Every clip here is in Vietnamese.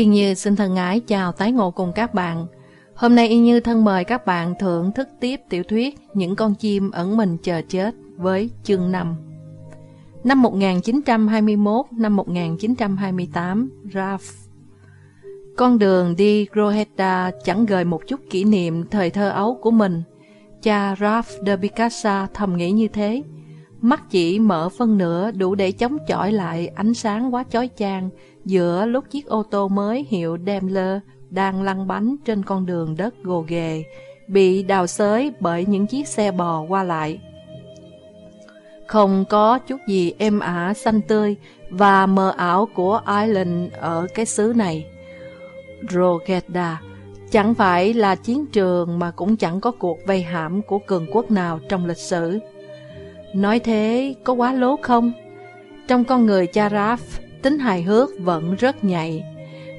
Yên Như xin thân ái chào tái ngộ cùng các bạn. Hôm nay Yên Như thân mời các bạn thưởng thức tiếp tiểu thuyết Những con chim ẩn mình chờ chết với chương 5. Năm 1921, năm 1928, Ralph Con đường đi Groheta chẳng gợi một chút kỷ niệm thời thơ ấu của mình. Cha Ralph de Picasso thầm nghĩ như thế. Mắt chỉ mở phân nửa đủ để chống chọi lại ánh sáng quá chói chang giữa lúc chiếc ô tô mới hiệu Daimler đang lăn bánh trên con đường đất gồ ghề, bị đào xới bởi những chiếc xe bò qua lại. Không có chút gì êm ả xanh tươi và mờ ảo của Ireland ở cái xứ này. Rogeda chẳng phải là chiến trường mà cũng chẳng có cuộc vây hãm của cường quốc nào trong lịch sử. Nói thế có quá lố không? Trong con người Charaf, tính hài hước vẫn rất nhạy.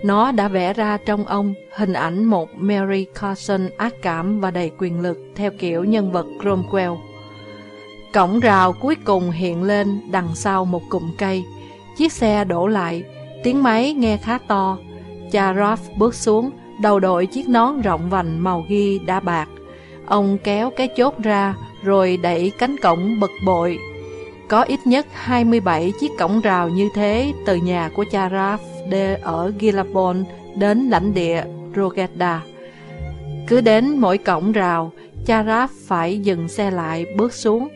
Nó đã vẽ ra trong ông hình ảnh một Mary Carson ác cảm và đầy quyền lực theo kiểu nhân vật Cromwell. Cổng rào cuối cùng hiện lên đằng sau một cụm cây. Chiếc xe đổ lại, tiếng máy nghe khá to. Cha Ralph bước xuống, đầu đội chiếc nón rộng vành màu ghi đã bạc. Ông kéo cái chốt ra, rồi đẩy cánh cổng bực bội. Có ít nhất 27 chiếc cổng rào như thế từ nhà của cha De ở Gilabon đến lãnh địa Rogeda. Cứ đến mỗi cổng rào, cha Ralph phải dừng xe lại bước xuống,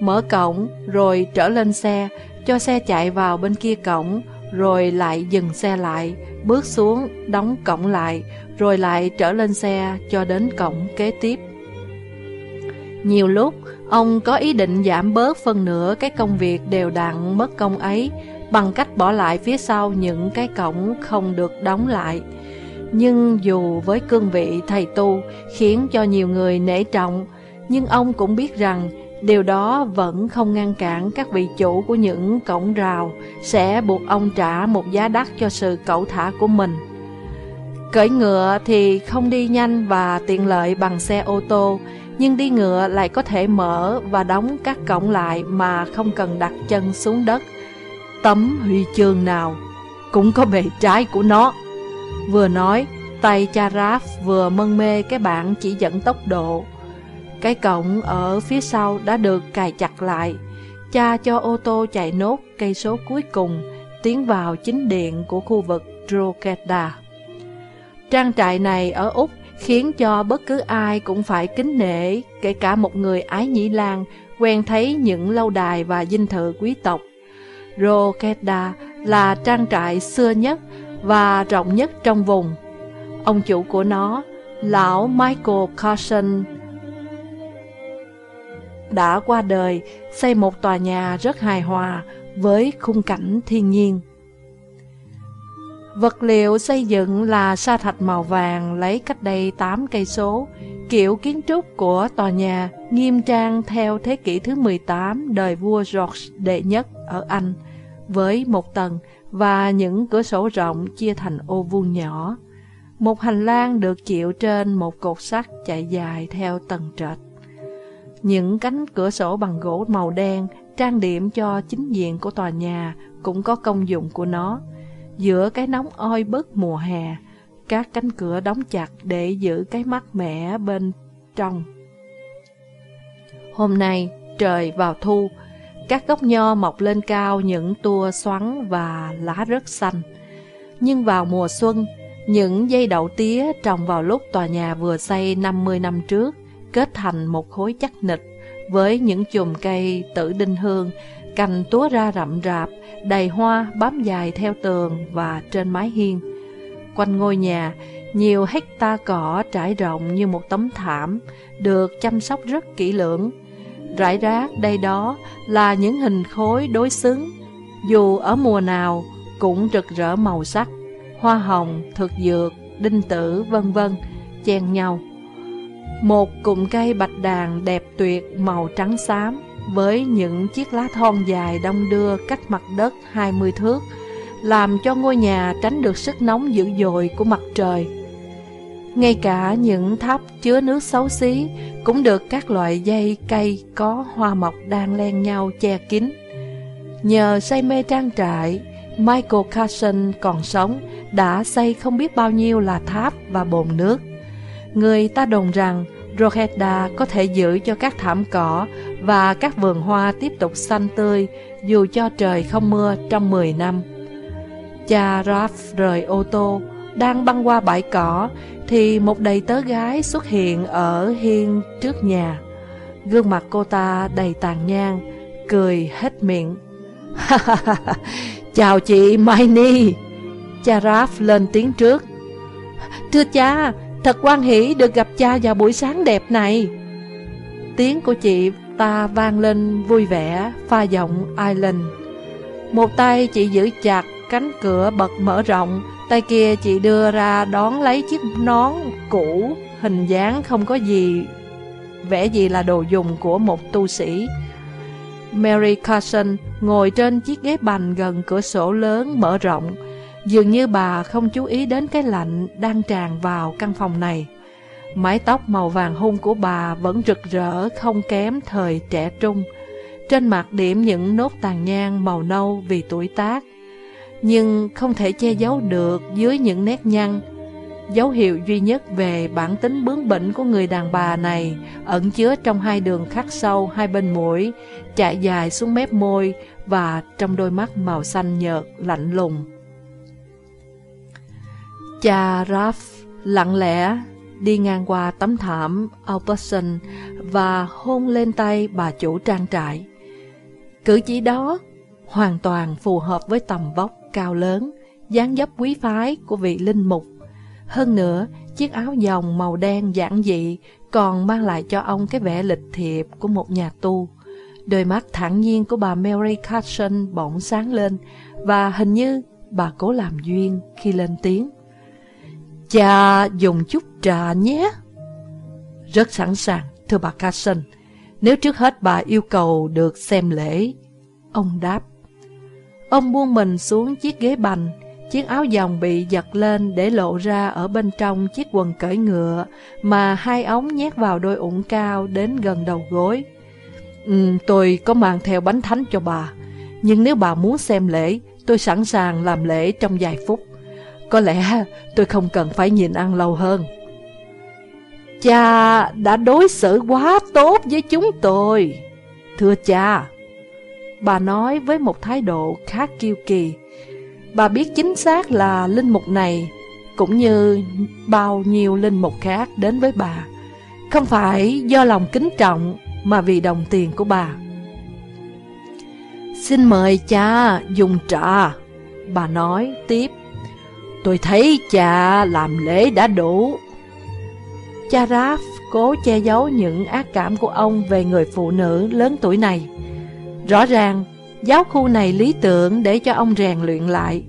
mở cổng rồi trở lên xe, cho xe chạy vào bên kia cổng, rồi lại dừng xe lại, bước xuống, đóng cổng lại, rồi lại trở lên xe cho đến cổng kế tiếp. Nhiều lúc, ông có ý định giảm bớt phần nửa cái công việc đều đặn mất công ấy bằng cách bỏ lại phía sau những cái cổng không được đóng lại. Nhưng dù với cương vị thầy tu khiến cho nhiều người nể trọng, nhưng ông cũng biết rằng điều đó vẫn không ngăn cản các vị chủ của những cổng rào sẽ buộc ông trả một giá đắt cho sự cẩu thả của mình. Cởi ngựa thì không đi nhanh và tiện lợi bằng xe ô tô, nhưng đi ngựa lại có thể mở và đóng các cổng lại mà không cần đặt chân xuống đất. Tấm huy chương nào cũng có bề trái của nó. Vừa nói, tay cha Raph vừa mân mê cái bảng chỉ dẫn tốc độ. Cái cổng ở phía sau đã được cài chặt lại. Cha cho ô tô chạy nốt cây số cuối cùng, tiến vào chính điện của khu vực Drogheda. Trang trại này ở Úc khiến cho bất cứ ai cũng phải kính nể, kể cả một người ái nhĩ lan quen thấy những lâu đài và dinh thự quý tộc. Rokeda là trang trại xưa nhất và rộng nhất trong vùng. Ông chủ của nó, lão Michael Carson, đã qua đời xây một tòa nhà rất hài hòa với khung cảnh thiên nhiên. Vật liệu xây dựng là sa thạch màu vàng lấy cách đây 8 cây số. Kiểu kiến trúc của tòa nhà nghiêm trang theo thế kỷ thứ 18 đời vua George đệ nhất ở Anh, với một tầng và những cửa sổ rộng chia thành ô vuông nhỏ. Một hành lang được chịu trên một cột sắt chạy dài theo tầng trệt. Những cánh cửa sổ bằng gỗ màu đen trang điểm cho chính diện của tòa nhà cũng có công dụng của nó. Giữa cái nóng oi bức mùa hè, các cánh cửa đóng chặt để giữ cái mát mẻ bên trong. Hôm nay, trời vào thu, các gốc nho mọc lên cao những tua xoắn và lá rất xanh. Nhưng vào mùa xuân, những dây đậu tía trồng vào lúc tòa nhà vừa xây 50 năm trước kết thành một khối chắc nịch với những chùm cây tử đinh hương cành túa ra rậm rạp, đầy hoa bám dài theo tường và trên mái hiên. Quanh ngôi nhà, nhiều hecta cỏ trải rộng như một tấm thảm, được chăm sóc rất kỹ lưỡng. Rải rác đây đó là những hình khối đối xứng, dù ở mùa nào cũng rực rỡ màu sắc, hoa hồng, thực dược, đinh tử, vân vân, chen nhau. Một cụm cây bạch đàn đẹp tuyệt màu trắng xám với những chiếc lá thon dài đông đưa cách mặt đất 20 thước, làm cho ngôi nhà tránh được sức nóng dữ dội của mặt trời. Ngay cả những tháp chứa nước xấu xí cũng được các loại dây cây có hoa mọc đang len nhau che kín. Nhờ say mê trang trại, Michael Carson còn sống đã xây không biết bao nhiêu là tháp và bồn nước. Người ta đồn rằng Rogeda có thể giữ cho các thảm cỏ và các vườn hoa tiếp tục xanh tươi dù cho trời không mưa trong 10 năm. Cha Ralph rời ô tô, đang băng qua bãi cỏ thì một đầy tớ gái xuất hiện ở hiên trước nhà. Gương mặt cô ta đầy tàn nhang, cười hết miệng. Chào chị Miney. Cha Ralph lên tiếng trước. Thưa cha, thật quan hỷ được gặp cha vào buổi sáng đẹp này. Tiếng của chị ta vang lên vui vẻ, pha giọng Island. Một tay chị giữ chặt cánh cửa bật mở rộng, tay kia chị đưa ra đón lấy chiếc nón cũ, hình dáng không có gì, vẽ gì là đồ dùng của một tu sĩ. Mary Carson ngồi trên chiếc ghế bành gần cửa sổ lớn mở rộng, dường như bà không chú ý đến cái lạnh đang tràn vào căn phòng này. Mái tóc màu vàng hung của bà vẫn rực rỡ không kém thời trẻ trung. Trên mặt điểm những nốt tàn nhang màu nâu vì tuổi tác. Nhưng không thể che giấu được dưới những nét nhăn. Dấu hiệu duy nhất về bản tính bướng bỉnh của người đàn bà này ẩn chứa trong hai đường khắc sâu hai bên mũi, chạy dài xuống mép môi và trong đôi mắt màu xanh nhợt, lạnh lùng. Cha Raph lặng lẽ đi ngang qua tấm thảm Albertson và hôn lên tay bà chủ trang trại. Cử chỉ đó hoàn toàn phù hợp với tầm vóc cao lớn, dáng dấp quý phái của vị linh mục. Hơn nữa, chiếc áo dòng màu đen giản dị còn mang lại cho ông cái vẻ lịch thiệp của một nhà tu. Đôi mắt thẳng nhiên của bà Mary Carson bỗng sáng lên và hình như bà cố làm duyên khi lên tiếng. Cha dùng chút trà nhé. Rất sẵn sàng, thưa bà Carson. Nếu trước hết bà yêu cầu được xem lễ. Ông đáp. Ông buông mình xuống chiếc ghế bành, chiếc áo dòng bị giật lên để lộ ra ở bên trong chiếc quần cởi ngựa mà hai ống nhét vào đôi ủng cao đến gần đầu gối. Ừ, tôi có mang theo bánh thánh cho bà, nhưng nếu bà muốn xem lễ, tôi sẵn sàng làm lễ trong vài phút. Có lẽ tôi không cần phải nhìn ăn lâu hơn. Cha đã đối xử quá tốt với chúng tôi. Thưa cha, bà nói với một thái độ khá kiêu kỳ. Bà biết chính xác là linh mục này, cũng như bao nhiêu linh mục khác đến với bà, không phải do lòng kính trọng mà vì đồng tiền của bà. Xin mời cha dùng trà, bà nói tiếp. Tôi thấy cha làm lễ đã đủ. Cha Raph cố che giấu những ác cảm của ông về người phụ nữ lớn tuổi này. Rõ ràng, giáo khu này lý tưởng để cho ông rèn luyện lại.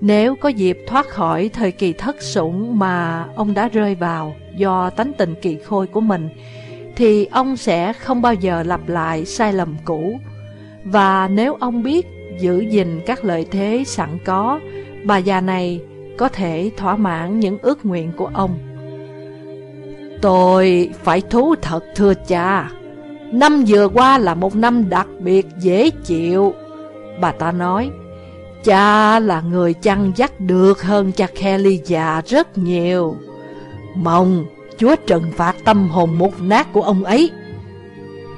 Nếu có dịp thoát khỏi thời kỳ thất sủng mà ông đã rơi vào do tánh tình kỳ khôi của mình, thì ông sẽ không bao giờ lặp lại sai lầm cũ. Và nếu ông biết giữ gìn các lợi thế sẵn có, bà già này có thể thỏa mãn những ước nguyện của ông. Tôi phải thú thật thưa cha, năm vừa qua là một năm đặc biệt dễ chịu. Bà ta nói, cha là người chăn dắt được hơn cha Kelly già rất nhiều. Mong Chúa trừng phạt tâm hồn mục nát của ông ấy.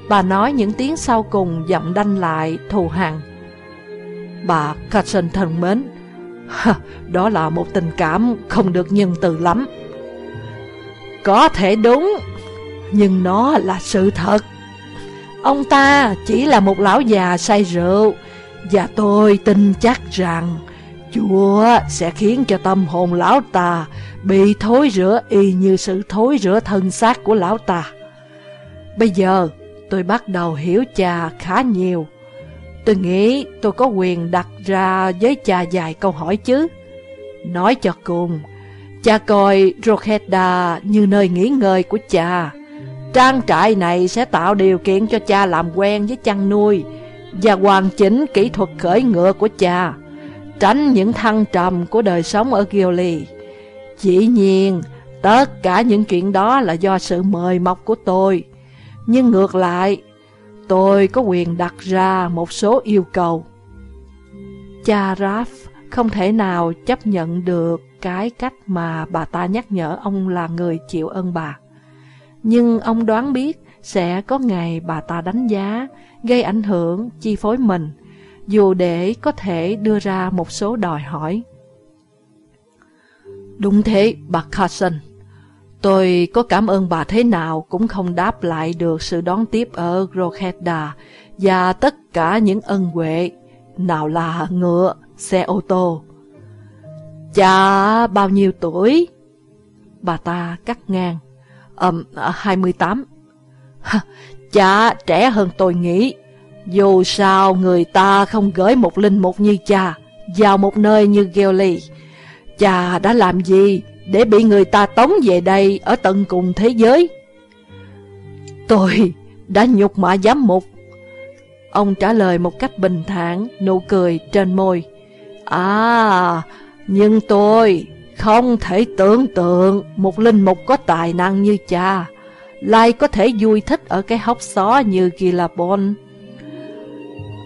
Bà nói những tiếng sau cùng giọng đanh lại thù hằn. Bà Carson thân mến, đó là một tình cảm không được nhân từ lắm. Có thể đúng, nhưng nó là sự thật. Ông ta chỉ là một lão già say rượu, và tôi tin chắc rằng Chúa sẽ khiến cho tâm hồn lão ta bị thối rửa y như sự thối rửa thân xác của lão ta. Bây giờ tôi bắt đầu hiểu cha khá nhiều. Tôi nghĩ tôi có quyền đặt ra với cha vài câu hỏi chứ. Nói cho cùng, cha coi Rokeda như nơi nghỉ ngơi của cha. Trang trại này sẽ tạo điều kiện cho cha làm quen với chăn nuôi và hoàn chỉnh kỹ thuật khởi ngựa của cha, tránh những thăng trầm của đời sống ở Gilly. Chỉ nhiên, tất cả những chuyện đó là do sự mời mọc của tôi. Nhưng ngược lại, tôi có quyền đặt ra một số yêu cầu. cha Raph không thể nào chấp nhận được cái cách mà bà ta nhắc nhở ông là người chịu ơn bà. Nhưng ông đoán biết sẽ có ngày bà ta đánh giá, gây ảnh hưởng, chi phối mình, dù để có thể đưa ra một số đòi hỏi. Đúng thế, bà Carson. Tôi có cảm ơn bà thế nào cũng không đáp lại được sự đón tiếp ở Rochdale và tất cả những ân huệ, nào là ngựa, xe ô tô. Cha bao nhiêu tuổi? Bà ta cắt ngang. Um, 28. cha trẻ hơn tôi nghĩ. Dù sao người ta không gửi một linh mục như cha vào một nơi như Gilly. Cha đã làm gì để bị người ta tống về đây ở tận cùng thế giới? Tôi đã nhục mạ giám mục. Ông trả lời một cách bình thản, nụ cười trên môi. À, nhưng tôi không thể tưởng tượng một linh mục có tài năng như cha lại có thể vui thích ở cái hốc xó như Gilabon.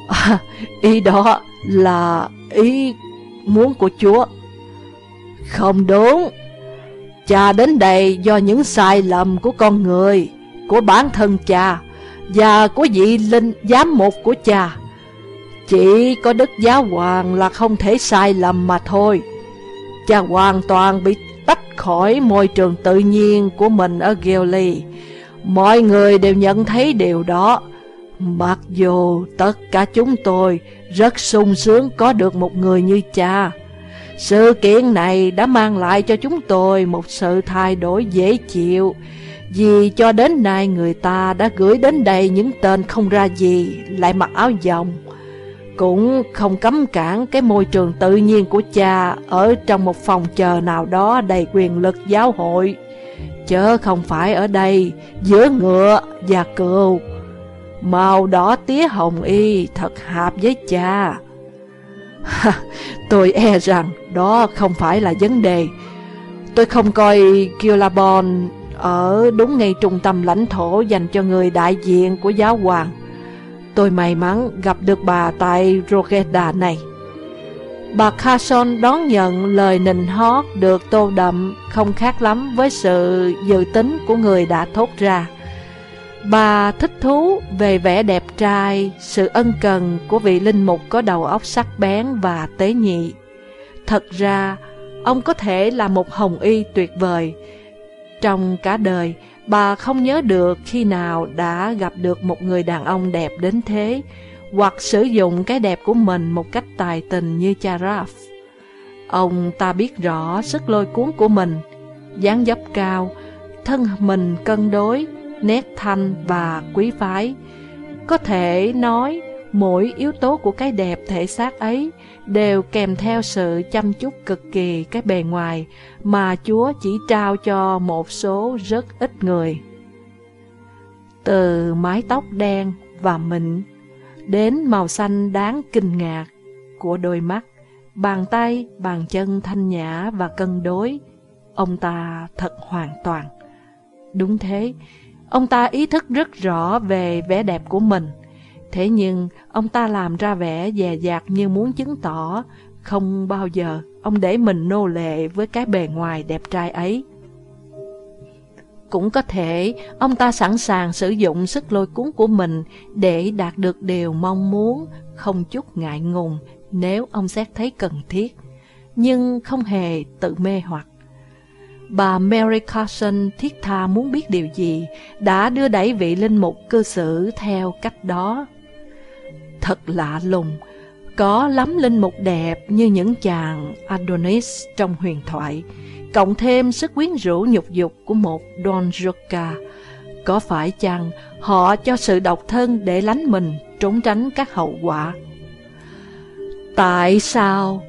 À, ý đó là ý muốn của Chúa. Không đúng. Cha đến đây do những sai lầm của con người, của bản thân cha và của vị linh giám mục của cha. Chỉ có đức giáo hoàng là không thể sai lầm mà thôi. Cha hoàn toàn bị tách khỏi môi trường tự nhiên của mình ở Gilly. Mọi người đều nhận thấy điều đó. Mặc dù tất cả chúng tôi rất sung sướng có được một người như cha. Sự kiện này đã mang lại cho chúng tôi một sự thay đổi dễ chịu, Vì cho đến nay người ta đã gửi đến đây những tên không ra gì, lại mặc áo dòng. Cũng không cấm cản cái môi trường tự nhiên của cha ở trong một phòng chờ nào đó đầy quyền lực giáo hội. Chớ không phải ở đây, giữa ngựa và cừu. Màu đỏ tía hồng y thật hợp với cha. Tôi e rằng đó không phải là vấn đề. Tôi không coi Kilabon ở đúng ngay trung tâm lãnh thổ dành cho người đại diện của giáo hoàng. Tôi may mắn gặp được bà tại Rogeda này. Bà Carson đón nhận lời nịnh hót được tô đậm không khác lắm với sự dự tính của người đã thốt ra. Bà thích thú về vẻ đẹp trai, sự ân cần của vị linh mục có đầu óc sắc bén và tế nhị. Thật ra, ông có thể là một hồng y tuyệt vời. Trong cả đời, bà không nhớ được khi nào đã gặp được một người đàn ông đẹp đến thế, hoặc sử dụng cái đẹp của mình một cách tài tình như cha Raph. Ông ta biết rõ sức lôi cuốn của mình, dáng dấp cao, thân mình cân đối, nét thanh và quý phái. Có thể nói, mỗi yếu tố của cái đẹp thể xác ấy đều kèm theo sự chăm chút cực kỳ cái bề ngoài mà Chúa chỉ trao cho một số rất ít người. Từ mái tóc đen và mịn đến màu xanh đáng kinh ngạc của đôi mắt, bàn tay, bàn chân thanh nhã và cân đối, ông ta thật hoàn toàn. Đúng thế, Ông ta ý thức rất rõ về vẻ đẹp của mình. Thế nhưng, ông ta làm ra vẻ dè dặt như muốn chứng tỏ không bao giờ ông để mình nô lệ với cái bề ngoài đẹp trai ấy. Cũng có thể ông ta sẵn sàng sử dụng sức lôi cuốn của mình để đạt được điều mong muốn, không chút ngại ngùng nếu ông xét thấy cần thiết, nhưng không hề tự mê hoặc. Bà Mary Carson thiết tha muốn biết điều gì, đã đưa đẩy vị linh mục cư xử theo cách đó. Thật lạ lùng, có lắm linh mục đẹp như những chàng Adonis trong huyền thoại, cộng thêm sức quyến rũ nhục dục của một Don Joca. Có phải chăng họ cho sự độc thân để lánh mình, trốn tránh các hậu quả? Tại sao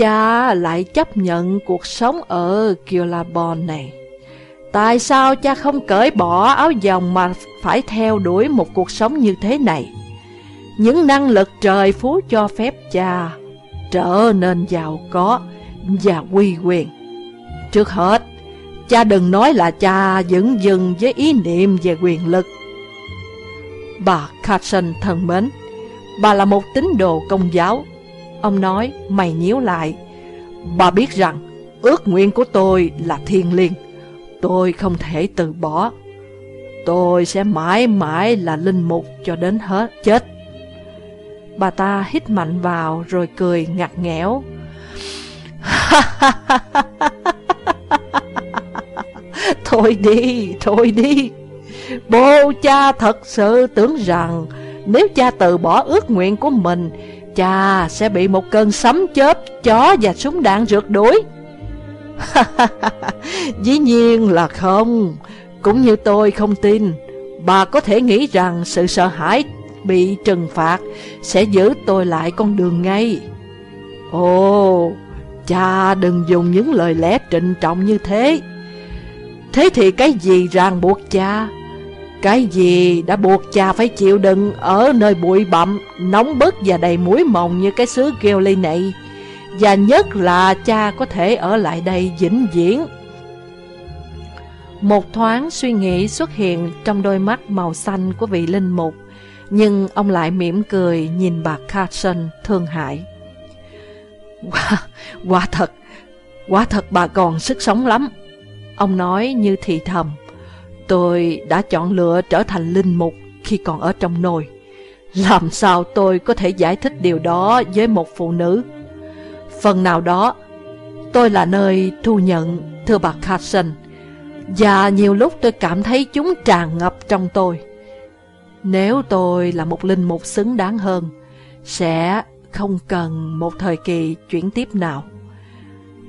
cha lại chấp nhận cuộc sống ở Kilabon này? Tại sao cha không cởi bỏ áo dòng mà phải theo đuổi một cuộc sống như thế này? Những năng lực trời phú cho phép cha trở nên giàu có và quy quyền. Trước hết, cha đừng nói là cha dững dừng với ý niệm về quyền lực. Bà Carson thân mến, bà là một tín đồ công giáo Ông nói, mày nhíu lại. Bà biết rằng, ước nguyện của tôi là thiên liêng. Tôi không thể từ bỏ. Tôi sẽ mãi mãi là linh mục cho đến hết chết. Bà ta hít mạnh vào rồi cười ngặt nghẽo. thôi đi, thôi đi. Bố cha thật sự tưởng rằng nếu cha từ bỏ ước nguyện của mình, cha sẽ bị một cơn sấm chớp, chó và súng đạn rượt đuổi. Dĩ nhiên là không, cũng như tôi không tin. Bà có thể nghĩ rằng sự sợ hãi bị trừng phạt sẽ giữ tôi lại con đường ngay. Ồ, cha đừng dùng những lời lẽ trịnh trọng như thế. Thế thì cái gì ràng buộc cha? Cái gì đã buộc cha phải chịu đựng ở nơi bụi bặm, nóng bức và đầy muối mồng như cái xứ Gilly này? Và nhất là cha có thể ở lại đây vĩnh viễn. Một thoáng suy nghĩ xuất hiện trong đôi mắt màu xanh của vị linh mục, nhưng ông lại mỉm cười nhìn bà Carson thương hại. Quả, quả thật, quả thật bà còn sức sống lắm. Ông nói như thì thầm. Tôi đã chọn lựa trở thành linh mục khi còn ở trong nồi. Làm sao tôi có thể giải thích điều đó với một phụ nữ? Phần nào đó, tôi là nơi thu nhận, thưa bà Carson, và nhiều lúc tôi cảm thấy chúng tràn ngập trong tôi. Nếu tôi là một linh mục xứng đáng hơn, sẽ không cần một thời kỳ chuyển tiếp nào.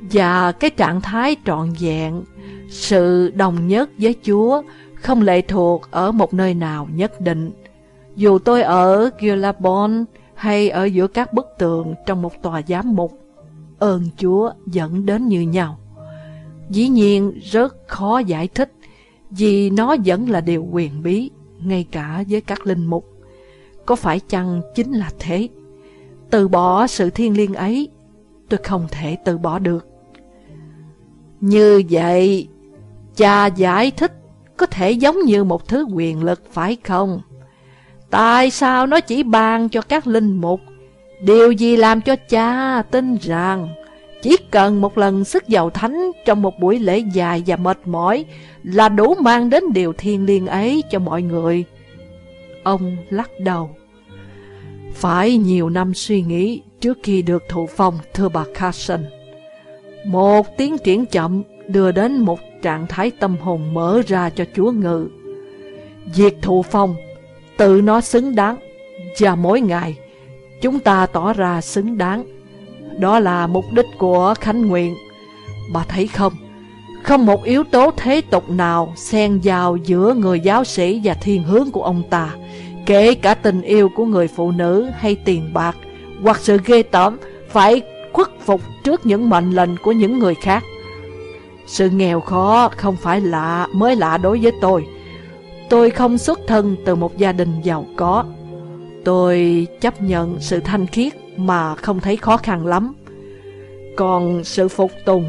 Và cái trạng thái trọn vẹn, sự đồng nhất với Chúa không lệ thuộc ở một nơi nào nhất định. Dù tôi ở Gilabon hay ở giữa các bức tường trong một tòa giám mục, ơn Chúa dẫn đến như nhau. Dĩ nhiên rất khó giải thích vì nó vẫn là điều quyền bí, ngay cả với các linh mục. Có phải chăng chính là thế? Từ bỏ sự thiên liêng ấy, tôi không thể từ bỏ được. Như vậy, cha giải thích có thể giống như một thứ quyền lực phải không? Tại sao nó chỉ ban cho các linh mục? Điều gì làm cho cha tin rằng chỉ cần một lần sức giàu thánh trong một buổi lễ dài và mệt mỏi là đủ mang đến điều thiên liêng ấy cho mọi người? Ông lắc đầu. Phải nhiều năm suy nghĩ trước khi được thụ phong, thưa bà Carson. Một tiến triển chậm đưa đến một trạng thái tâm hồn mở ra cho Chúa Ngự. Việc thụ phong, tự nó xứng đáng, và mỗi ngày chúng ta tỏ ra xứng đáng. Đó là mục đích của Khánh Nguyện. Bà thấy không, không một yếu tố thế tục nào xen vào giữa người giáo sĩ và thiên hướng của ông ta, kể cả tình yêu của người phụ nữ hay tiền bạc, hoặc sự ghê tởm phải khuất phục trước những mệnh lệnh của những người khác. Sự nghèo khó không phải lạ mới lạ đối với tôi. Tôi không xuất thân từ một gia đình giàu có. Tôi chấp nhận sự thanh khiết mà không thấy khó khăn lắm. Còn sự phục tùng,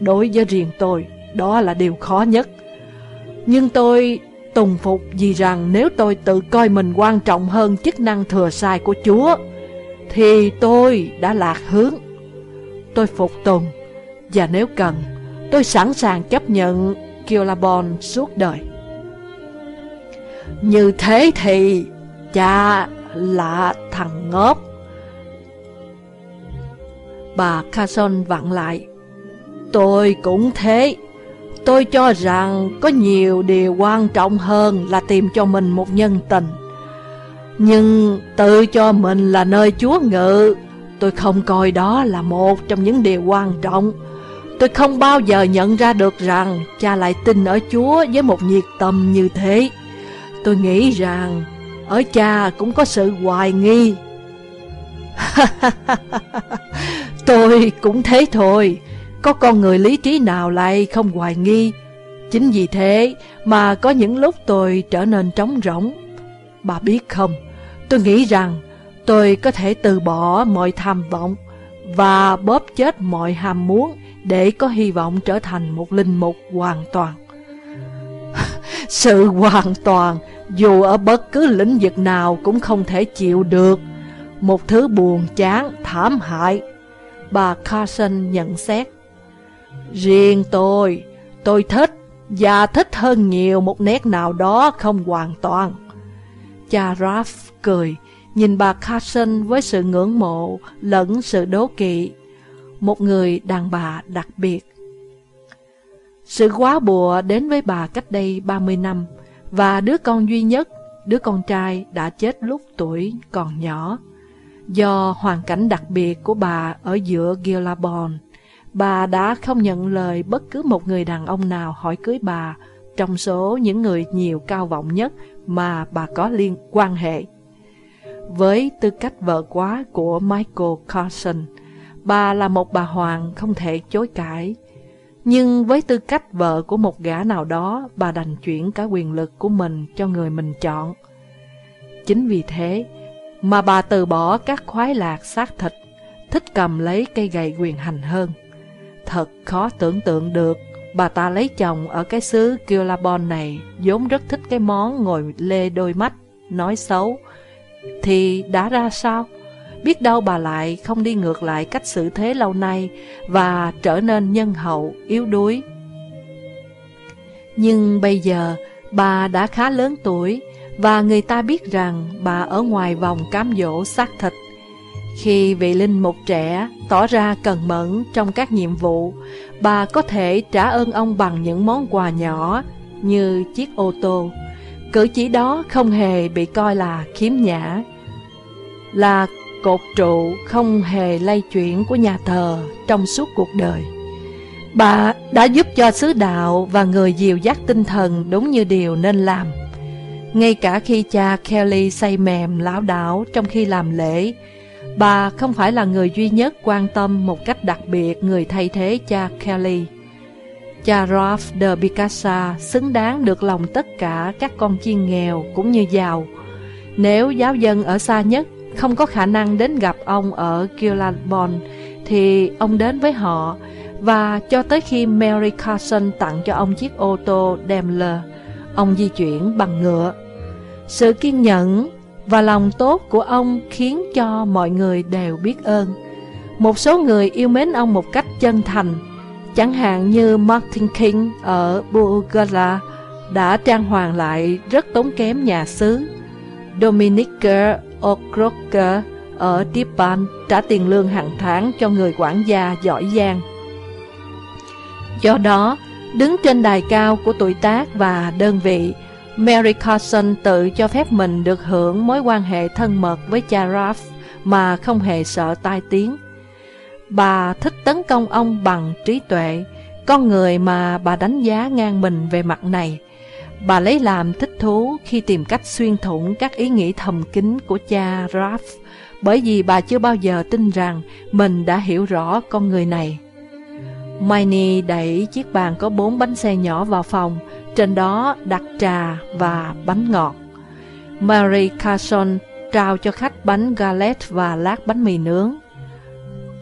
đối với riêng tôi, đó là điều khó nhất. Nhưng tôi tùng phục vì rằng nếu tôi tự coi mình quan trọng hơn chức năng thừa sai của Chúa, thì tôi đã lạc hướng. Tôi phục tùng và nếu cần, tôi sẵn sàng chấp nhận Kiolabon suốt đời. Như thế thì cha là thằng ngốc. Bà Carson vặn lại. Tôi cũng thế. Tôi cho rằng có nhiều điều quan trọng hơn là tìm cho mình một nhân tình. Nhưng tự cho mình là nơi Chúa ngự, tôi không coi đó là một trong những điều quan trọng. Tôi không bao giờ nhận ra được rằng cha lại tin ở Chúa với một nhiệt tâm như thế. Tôi nghĩ rằng ở cha cũng có sự hoài nghi. tôi cũng thế thôi, có con người lý trí nào lại không hoài nghi. Chính vì thế mà có những lúc tôi trở nên trống rỗng. Bà biết không, tôi nghĩ rằng tôi có thể từ bỏ mọi tham vọng và bóp chết mọi ham muốn để có hy vọng trở thành một linh mục hoàn toàn. Sự hoàn toàn dù ở bất cứ lĩnh vực nào cũng không thể chịu được. một thứ buồn chán, thảm hại. Bà Carson nhận xét. Riêng tôi, tôi thích và thích hơn nhiều một nét nào đó không hoàn toàn. Cha Ralph cười, nhìn bà Carson với sự ngưỡng mộ lẫn sự đố kỵ. Một người đàn bà đặc biệt. Sự quá bùa đến với bà cách đây 30 năm, và đứa con duy nhất, đứa con trai đã chết lúc tuổi còn nhỏ. Do hoàn cảnh đặc biệt của bà ở giữa Gilabon, bà đã không nhận lời bất cứ một người đàn ông nào hỏi cưới bà trong số những người nhiều cao vọng nhất mà bà có liên quan hệ. Với tư cách vợ quá của Michael Carson, bà là một bà hoàng không thể chối cãi. Nhưng với tư cách vợ của một gã nào đó, bà đành chuyển cả quyền lực của mình cho người mình chọn. Chính vì thế mà bà từ bỏ các khoái lạc xác thịt, thích cầm lấy cây gậy quyền hành hơn. Thật khó tưởng tượng được bà ta lấy chồng ở cái xứ Kilabon này vốn rất thích cái món ngồi lê đôi mắt, nói xấu. Thì đã ra sao? Biết đâu bà lại không đi ngược lại cách xử thế lâu nay và trở nên nhân hậu, yếu đuối. Nhưng bây giờ, bà đã khá lớn tuổi và người ta biết rằng bà ở ngoài vòng cám dỗ xác thịt. Khi vị linh mục trẻ tỏ ra cần mẫn trong các nhiệm vụ, bà có thể trả ơn ông bằng những món quà nhỏ như chiếc ô tô. Cử chỉ đó không hề bị coi là khiếm nhã, là cột trụ không hề lay chuyển của nhà thờ trong suốt cuộc đời. Bà đã giúp cho sứ đạo và người dìu dắt tinh thần đúng như điều nên làm. Ngay cả khi cha Kelly say mềm lão đảo trong khi làm lễ, bà không phải là người duy nhất quan tâm một cách đặc biệt người thay thế cha Kelly. Cha Ralph de Picasa xứng đáng được lòng tất cả các con chiên nghèo cũng như giàu. Nếu giáo dân ở xa nhất không có khả năng đến gặp ông ở Gilabon, thì ông đến với họ, và cho tới khi Mary Carson tặng cho ông chiếc ô tô Daimler, ông di chuyển bằng ngựa. Sự kiên nhẫn và lòng tốt của ông khiến cho mọi người đều biết ơn. Một số người yêu mến ông một cách chân thành, chẳng hạn như Martin King ở Bulgaria đã trang hoàng lại rất tốn kém nhà xứ. Dominique O'Crocker ở Tipan trả tiền lương hàng tháng cho người quản gia giỏi giang. Do đó, đứng trên đài cao của tuổi tác và đơn vị, Mary Carson tự cho phép mình được hưởng mối quan hệ thân mật với cha Ralph mà không hề sợ tai tiếng. Bà thích tấn công ông bằng trí tuệ, con người mà bà đánh giá ngang mình về mặt này. Bà lấy làm thích thú khi tìm cách xuyên thủng các ý nghĩ thầm kín của cha Ralph, bởi vì bà chưa bao giờ tin rằng mình đã hiểu rõ con người này. Miney đẩy chiếc bàn có bốn bánh xe nhỏ vào phòng, trên đó đặt trà và bánh ngọt. Mary Carson trao cho khách bánh galette và lát bánh mì nướng.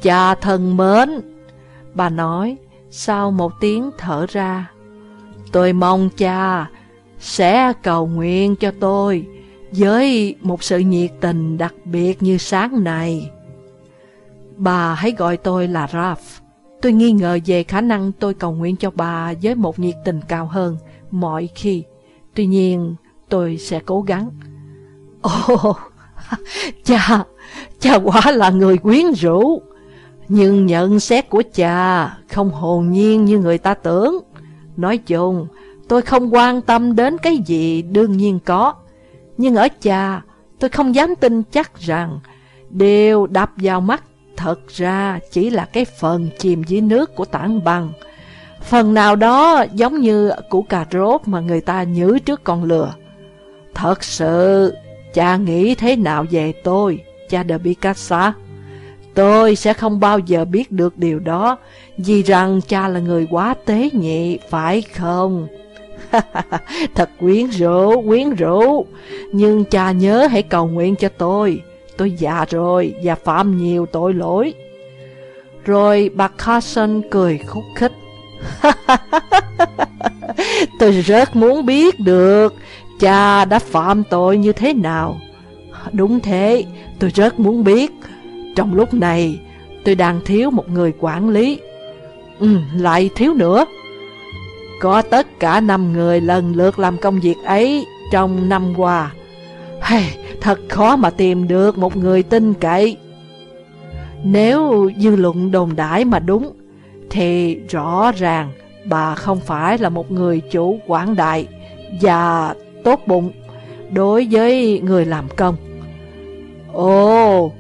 Cha thân mến, bà nói sau một tiếng thở ra. Tôi mong cha sẽ cầu nguyện cho tôi với một sự nhiệt tình đặc biệt như sáng này. Bà hãy gọi tôi là Ralph. Tôi nghi ngờ về khả năng tôi cầu nguyện cho bà với một nhiệt tình cao hơn mọi khi. Tuy nhiên, tôi sẽ cố gắng. Ồ, oh, cha, cha quả là người quyến rũ. Nhưng nhận xét của cha không hồn nhiên như người ta tưởng. Nói chung, tôi không quan tâm đến cái gì đương nhiên có. Nhưng ở cha, tôi không dám tin chắc rằng điều đập vào mắt thật ra chỉ là cái phần chìm dưới nước của tảng băng. Phần nào đó giống như củ cà rốt mà người ta nhớ trước con lừa. Thật sự, cha nghĩ thế nào về tôi, cha de Picasso? Tôi sẽ không bao giờ biết được điều đó, vì rằng cha là người quá tế nhị, phải không? Thật quyến rũ, quyến rũ. Nhưng cha nhớ hãy cầu nguyện cho tôi. Tôi già rồi và phạm nhiều tội lỗi. Rồi bà Carson cười khúc khích. tôi rất muốn biết được cha đã phạm tội như thế nào. Đúng thế, tôi rất muốn biết. Trong lúc này, tôi đang thiếu một người quản lý. Ừ, lại thiếu nữa. Có tất cả năm người lần lượt làm công việc ấy trong năm qua. Hey, thật khó mà tìm được một người tin cậy. Nếu dư luận đồn đãi mà đúng, thì rõ ràng bà không phải là một người chủ quảng đại và tốt bụng đối với người làm công. Ồ,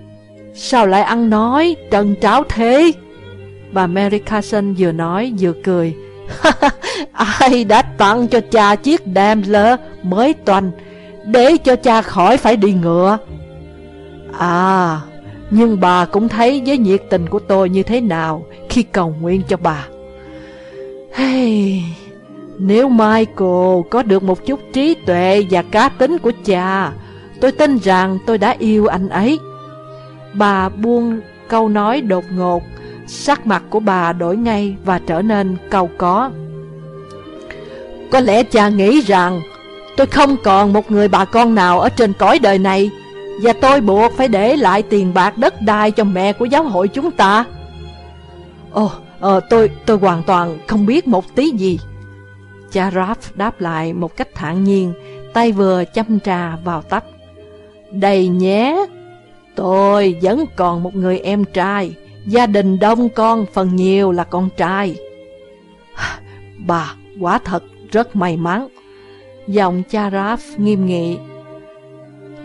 sao lại ăn nói trần tráo thế? Bà Mary Carson vừa nói vừa cười. Ai đã tặng cho cha chiếc Daimler mới toanh để cho cha khỏi phải đi ngựa? À, nhưng bà cũng thấy với nhiệt tình của tôi như thế nào khi cầu nguyện cho bà. Hey, nếu Michael có được một chút trí tuệ và cá tính của cha, tôi tin rằng tôi đã yêu anh ấy. Bà buông câu nói đột ngột, sắc mặt của bà đổi ngay và trở nên cầu có. Có lẽ cha nghĩ rằng tôi không còn một người bà con nào ở trên cõi đời này và tôi buộc phải để lại tiền bạc đất đai cho mẹ của giáo hội chúng ta. Ồ, ờ, tôi tôi hoàn toàn không biết một tí gì. Cha Raph đáp lại một cách thản nhiên, tay vừa chăm trà vào tách. Đây nhé, tôi vẫn còn một người em trai, gia đình đông con phần nhiều là con trai. Bà quả thật rất may mắn. Giọng cha Raph nghiêm nghị.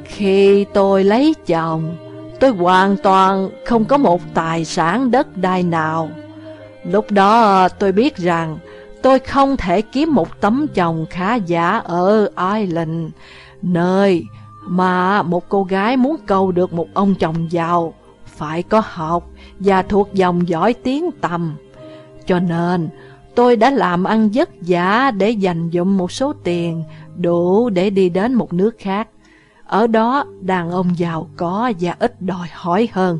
Khi tôi lấy chồng, tôi hoàn toàn không có một tài sản đất đai nào. Lúc đó tôi biết rằng tôi không thể kiếm một tấm chồng khá giả ở Ireland, nơi mà một cô gái muốn cầu được một ông chồng giàu, phải có học và thuộc dòng giỏi tiếng tầm. Cho nên, tôi đã làm ăn vất vả để dành dụm một số tiền đủ để đi đến một nước khác. Ở đó, đàn ông giàu có và ít đòi hỏi hơn.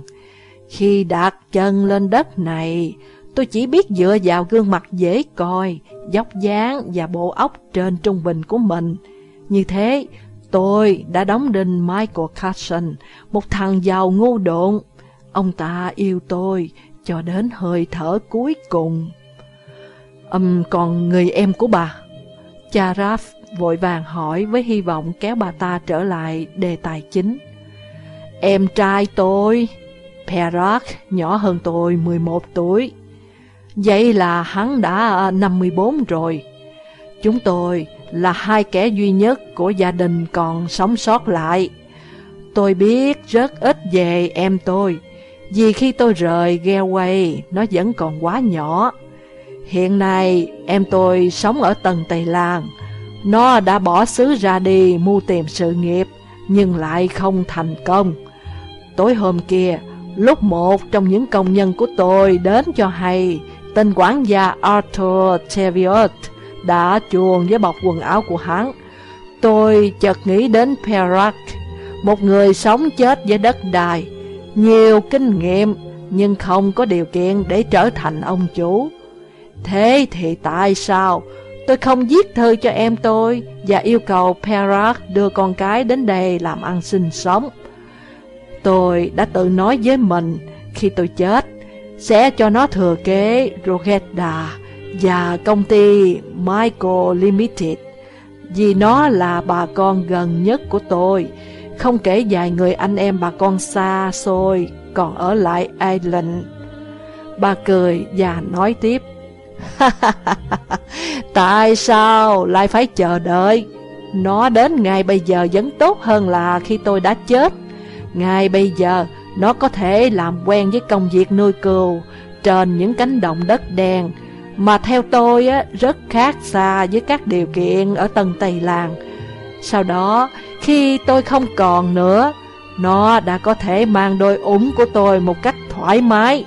Khi đặt chân lên đất này, tôi chỉ biết dựa vào gương mặt dễ coi, dốc dáng và bộ óc trên trung bình của mình. Như thế, tôi đã đóng đinh Michael Carson, một thằng giàu ngu độn. Ông ta yêu tôi cho đến hơi thở cuối cùng. Um, còn người em của bà? Cha Raph vội vàng hỏi với hy vọng kéo bà ta trở lại đề tài chính. Em trai tôi, Perak, nhỏ hơn tôi 11 tuổi. Vậy là hắn đã à, 54 rồi. Chúng tôi là hai kẻ duy nhất của gia đình còn sống sót lại. Tôi biết rất ít về em tôi, vì khi tôi rời Galway, nó vẫn còn quá nhỏ. Hiện nay, em tôi sống ở tầng Tây Lan. Nó đã bỏ xứ ra đi mưu tìm sự nghiệp, nhưng lại không thành công. Tối hôm kia, lúc một trong những công nhân của tôi đến cho hay, tên quản gia Arthur Cheviot đã chuồn với bọc quần áo của hắn. Tôi chợt nghĩ đến Perak, một người sống chết với đất đai, nhiều kinh nghiệm nhưng không có điều kiện để trở thành ông chủ. Thế thì tại sao tôi không viết thư cho em tôi và yêu cầu Perak đưa con cái đến đây làm ăn sinh sống? Tôi đã tự nói với mình khi tôi chết sẽ cho nó thừa kế Rogeda và công ty Michael Limited vì nó là bà con gần nhất của tôi, không kể vài người anh em bà con xa xôi còn ở lại Ireland. Bà cười và nói tiếp, Tại sao lại phải chờ đợi? Nó đến ngày bây giờ vẫn tốt hơn là khi tôi đã chết. Ngày bây giờ, nó có thể làm quen với công việc nuôi cừu trên những cánh đồng đất đen, mà theo tôi á, rất khác xa với các điều kiện ở Tân Tây Lan. Sau đó, khi tôi không còn nữa, nó đã có thể mang đôi ủng của tôi một cách thoải mái.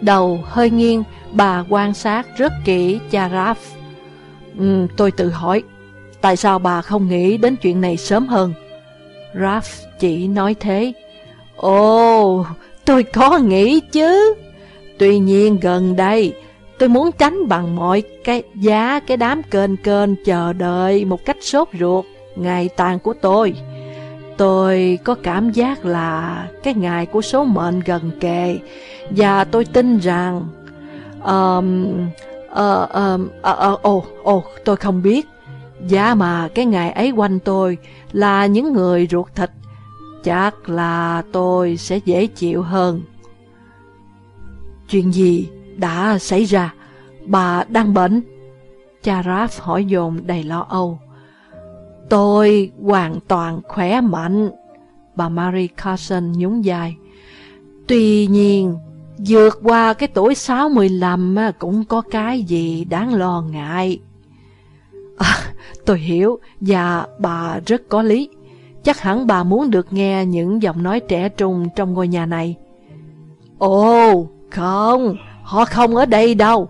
Đầu hơi nghiêng, bà quan sát rất kỹ cha Raph. Ừ, tôi tự hỏi, tại sao bà không nghĩ đến chuyện này sớm hơn? ralph chỉ nói thế. Ồ, tôi có nghĩ chứ. Tuy nhiên gần đây, tôi muốn tránh bằng mọi cái giá cái đám kênh kênh chờ đợi một cách sốt ruột ngày tàn của tôi. Tôi có cảm giác là cái ngày của số mệnh gần kề và tôi tin rằng um, ờ ờ uh, ồ tôi không biết Giá mà cái ngày ấy quanh tôi là những người ruột thịt Chắc là tôi sẽ dễ chịu hơn. Chuyện gì đã xảy ra? Bà đang bệnh? Cha Raph hỏi dồn đầy lo âu. Tôi hoàn toàn khỏe mạnh Bà Mary Carson nhún dài Tuy nhiên vượt qua cái tuổi 65 cũng có cái gì đáng lo ngại. À, Tôi hiểu và bà rất có lý. Chắc hẳn bà muốn được nghe những giọng nói trẻ trung trong ngôi nhà này. Ồ, không, họ không ở đây đâu.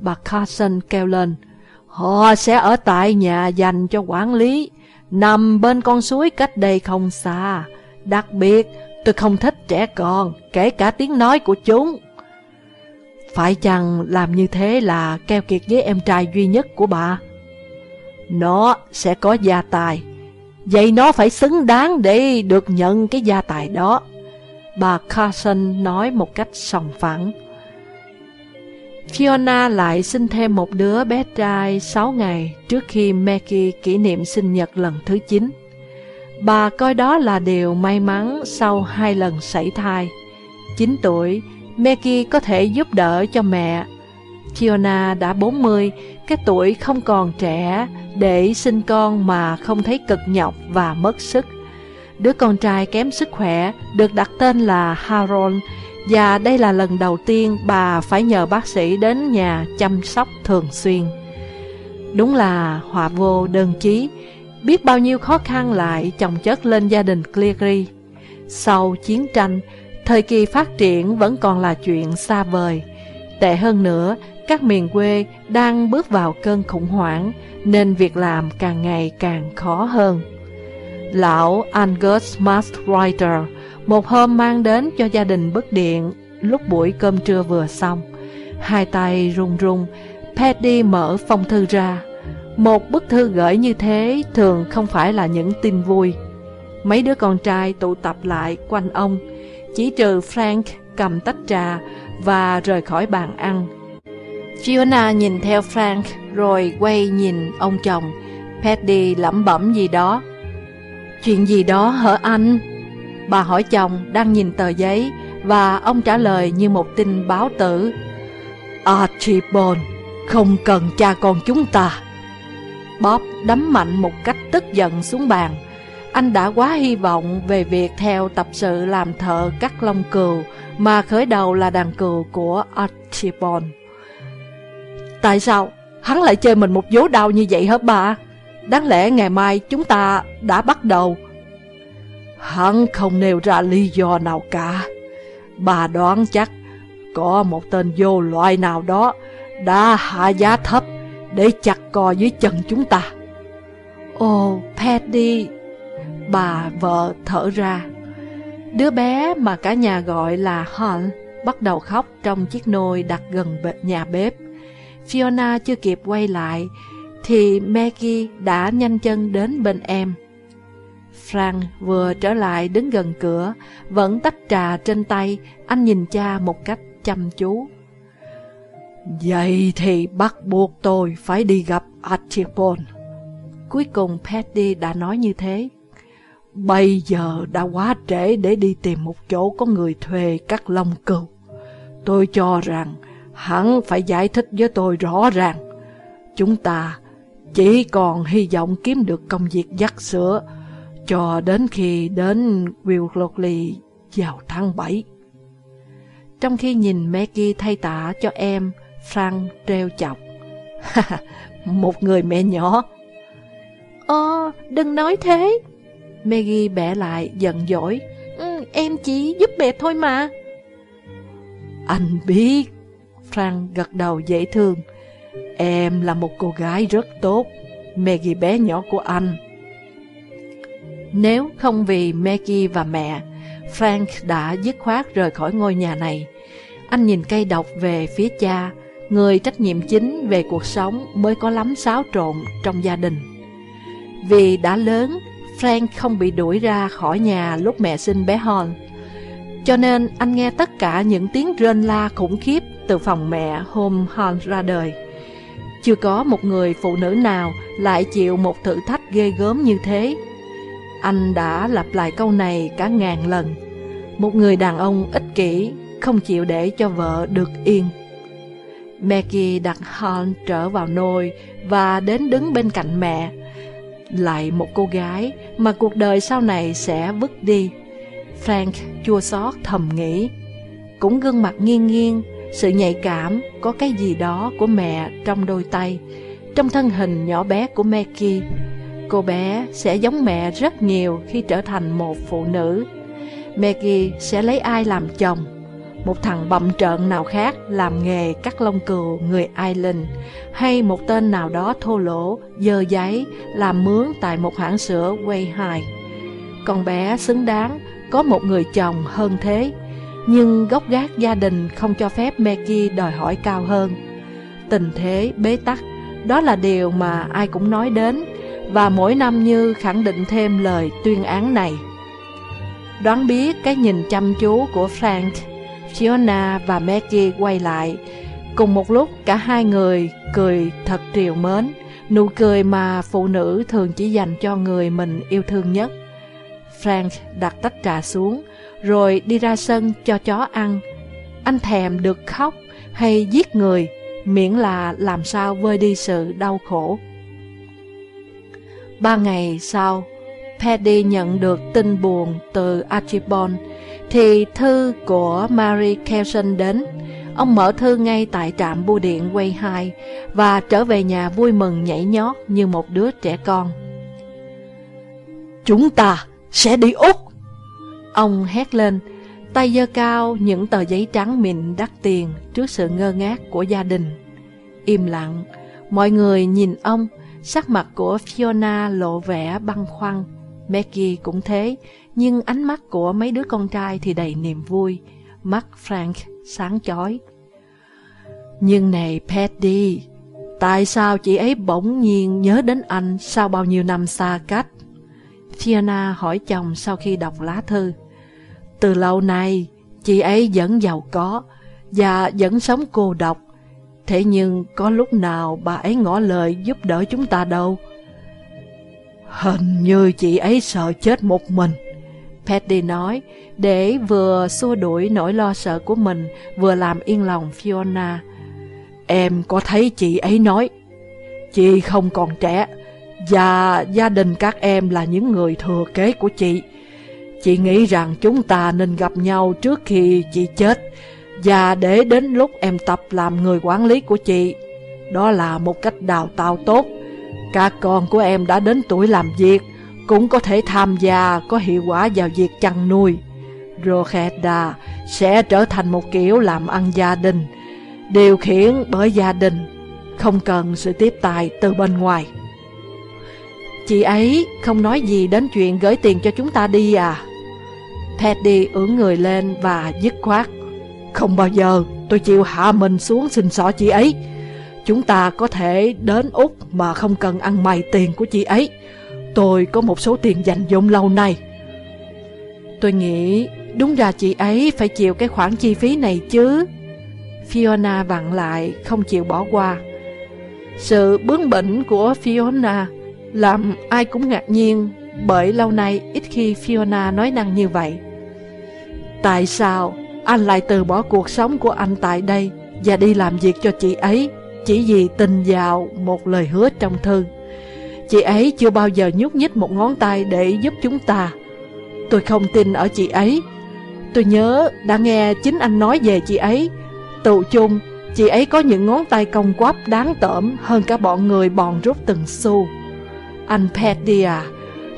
Bà Carson kêu lên. Họ sẽ ở tại nhà dành cho quản lý Nằm bên con suối cách đây không xa. Đặc biệt tôi không thích trẻ con Kể cả tiếng nói của chúng. Phải chăng làm như thế là keo kiệt với em trai duy nhất của bà? Nó sẽ có gia tài. Vậy nó phải xứng đáng để được nhận cái gia tài đó Bà Carson nói một cách sòng phẳng Fiona lại sinh thêm một đứa bé trai 6 ngày trước khi Maggie kỷ niệm sinh nhật lần thứ 9. Bà coi đó là điều may mắn sau hai lần sảy thai. 9 tuổi, Maggie có thể giúp đỡ cho mẹ. Fiona đã 40, cái tuổi không còn trẻ để sinh con mà không thấy cực nhọc và mất sức. Đứa con trai kém sức khỏe được đặt tên là Harold và đây là lần đầu tiên bà phải nhờ bác sĩ đến nhà chăm sóc thường xuyên. Đúng là họa vô đơn chí, biết bao nhiêu khó khăn lại chồng chất lên gia đình Cleary. Sau chiến tranh, thời kỳ phát triển vẫn còn là chuyện xa vời. Tệ hơn nữa, các miền quê đang bước vào cơn khủng hoảng, nên việc làm càng ngày càng khó hơn. Lão Angus Mastrider một hôm mang đến cho gia đình bức điện lúc buổi cơm trưa vừa xong. Hai tay run run, Paddy mở phong thư ra. Một bức thư gửi như thế thường không phải là những tin vui. Mấy đứa con trai tụ tập lại quanh ông, chỉ trừ Frank cầm tách trà và rời khỏi bàn ăn. Fiona nhìn theo Frank rồi quay nhìn ông chồng. Paddy lẩm bẩm gì đó. Chuyện gì đó hở anh? Bà hỏi chồng đang nhìn tờ giấy và ông trả lời như một tin báo tử. À, Archibald, không cần cha con chúng ta. Bob đấm mạnh một cách tức giận xuống bàn. Anh đã quá hy vọng về việc theo tập sự làm thợ cắt lông cừu mà khởi đầu là đàn cừu của Archibald. Tại sao hắn lại chơi mình một vố đau như vậy hả bà? Đáng lẽ ngày mai chúng ta đã bắt đầu Hắn không nêu ra lý do nào cả. Bà đoán chắc có một tên vô loại nào đó đã hạ giá thấp để chặt cò dưới chân chúng ta. Ồ, Paddy! Bà vợ thở ra. Đứa bé mà cả nhà gọi là Hall bắt đầu khóc trong chiếc nôi đặt gần nhà bếp. Fiona chưa kịp quay lại, thì Maggie đã nhanh chân đến bên em. Frank vừa trở lại đứng gần cửa, vẫn tách trà trên tay, anh nhìn cha một cách chăm chú. Vậy thì bắt buộc tôi phải đi gặp Archibald. Cuối cùng Patty đã nói như thế. Bây giờ đã quá trễ để đi tìm một chỗ có người thuê cắt lông cừu. Tôi cho rằng hắn phải giải thích với tôi rõ ràng. Chúng ta chỉ còn hy vọng kiếm được công việc dắt sữa cho đến khi đến Willotley vào tháng 7. Trong khi nhìn Maggie thay tả cho em, Frank treo chọc. Một người mẹ nhỏ. Ơ, đừng nói thế. Maggie bẻ lại giận dỗi. Ừ, em chỉ giúp mẹ thôi mà. Anh biết. Frank gật đầu dễ thương. Em là một cô gái rất tốt. Maggie bé nhỏ của anh nếu không vì Maggie và mẹ, Frank đã dứt khoát rời khỏi ngôi nhà này. Anh nhìn cây độc về phía cha, người trách nhiệm chính về cuộc sống mới có lắm xáo trộn trong gia đình. Vì đã lớn, Frank không bị đuổi ra khỏi nhà lúc mẹ sinh bé Hon. Cho nên anh nghe tất cả những tiếng rên la khủng khiếp từ phòng mẹ hôm Hon ra đời. Chưa có một người phụ nữ nào lại chịu một thử thách ghê gớm như thế. Anh đã lặp lại câu này cả ngàn lần. Một người đàn ông ích kỷ, không chịu để cho vợ được yên. Maggie đặt Hon trở vào nôi và đến đứng bên cạnh mẹ. Lại một cô gái mà cuộc đời sau này sẽ vứt đi. Frank chua xót thầm nghĩ. Cũng gương mặt nghiêng nghiêng, sự nhạy cảm, có cái gì đó của mẹ trong đôi tay, trong thân hình nhỏ bé của Maggie. Cô bé sẽ giống mẹ rất nhiều khi trở thành một phụ nữ. Maggie sẽ lấy ai làm chồng? Một thằng bậm trợn nào khác làm nghề cắt lông cừu người Ireland hay một tên nào đó thô lỗ, dơ giấy, làm mướn tại một hãng sữa Wayhigh. Con bé xứng đáng có một người chồng hơn thế, nhưng gốc gác gia đình không cho phép Maggie đòi hỏi cao hơn. Tình thế bế tắc, đó là điều mà ai cũng nói đến, và mỗi năm như khẳng định thêm lời tuyên án này. Đoán biết cái nhìn chăm chú của Frank, Fiona và Maggie quay lại. Cùng một lúc cả hai người cười thật triều mến, nụ cười mà phụ nữ thường chỉ dành cho người mình yêu thương nhất. Frank đặt tách trà xuống, rồi đi ra sân cho chó ăn. Anh thèm được khóc hay giết người, miễn là làm sao vơi đi sự đau khổ. Ba ngày sau, Paddy nhận được tin buồn từ Archibald, thì thư của Mary Kelson đến. Ông mở thư ngay tại trạm bưu điện quay 2 và trở về nhà vui mừng nhảy nhót như một đứa trẻ con. Chúng ta sẽ đi Úc! Ông hét lên, tay giơ cao những tờ giấy trắng mịn đắt tiền trước sự ngơ ngác của gia đình. Im lặng, mọi người nhìn ông, sắc mặt của Fiona lộ vẻ băn khoăn. Maggie cũng thế, nhưng ánh mắt của mấy đứa con trai thì đầy niềm vui. Mắt Frank sáng chói. Nhưng này Patty, tại sao chị ấy bỗng nhiên nhớ đến anh sau bao nhiêu năm xa cách? Fiona hỏi chồng sau khi đọc lá thư. Từ lâu nay, chị ấy vẫn giàu có và vẫn sống cô độc. Thế nhưng có lúc nào bà ấy ngỏ lời giúp đỡ chúng ta đâu? Hình như chị ấy sợ chết một mình. Patty nói, để vừa xua đuổi nỗi lo sợ của mình, vừa làm yên lòng Fiona. Em có thấy chị ấy nói, chị không còn trẻ, và gia đình các em là những người thừa kế của chị. Chị nghĩ rằng chúng ta nên gặp nhau trước khi chị chết, và để đến lúc em tập làm người quản lý của chị. Đó là một cách đào tạo tốt. Các con của em đã đến tuổi làm việc, cũng có thể tham gia có hiệu quả vào việc chăn nuôi. Rokeda sẽ trở thành một kiểu làm ăn gia đình, điều khiển bởi gia đình, không cần sự tiếp tài từ bên ngoài. Chị ấy không nói gì đến chuyện gửi tiền cho chúng ta đi à? Paddy ưỡn người lên và dứt khoát. Không bao giờ tôi chịu hạ mình xuống xin xỏ chị ấy. Chúng ta có thể đến Úc mà không cần ăn mày tiền của chị ấy. Tôi có một số tiền dành dụng lâu nay. Tôi nghĩ đúng ra chị ấy phải chịu cái khoản chi phí này chứ. Fiona vặn lại, không chịu bỏ qua. Sự bướng bỉnh của Fiona làm ai cũng ngạc nhiên bởi lâu nay ít khi Fiona nói năng như vậy. Tại sao anh lại từ bỏ cuộc sống của anh tại đây và đi làm việc cho chị ấy chỉ vì tình vào một lời hứa trong thư? Chị ấy chưa bao giờ nhúc nhích một ngón tay để giúp chúng ta. Tôi không tin ở chị ấy. Tôi nhớ đã nghe chính anh nói về chị ấy. Tụ chung, chị ấy có những ngón tay cong quắp đáng tởm hơn cả bọn người bòn rút từng xu. Anh Petty à,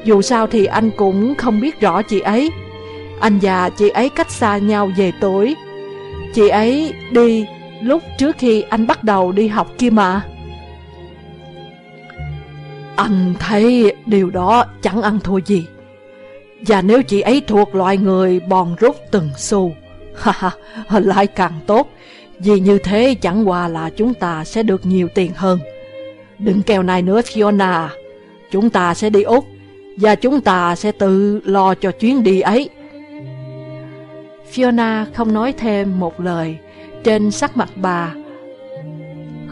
dù sao thì anh cũng không biết rõ chị ấy. Anh và chị ấy cách xa nhau về tuổi. Chị ấy đi lúc trước khi anh bắt đầu đi học kia mà. Anh thấy điều đó chẳng ăn thua gì. Và nếu chị ấy thuộc loại người bòn rút từng xu, ha ha, lại càng tốt. Vì như thế chẳng qua là chúng ta sẽ được nhiều tiền hơn. Đừng kèo này nữa Fiona, chúng ta sẽ đi Úc. và chúng ta sẽ tự lo cho chuyến đi ấy. Fiona không nói thêm một lời, trên sắc mặt bà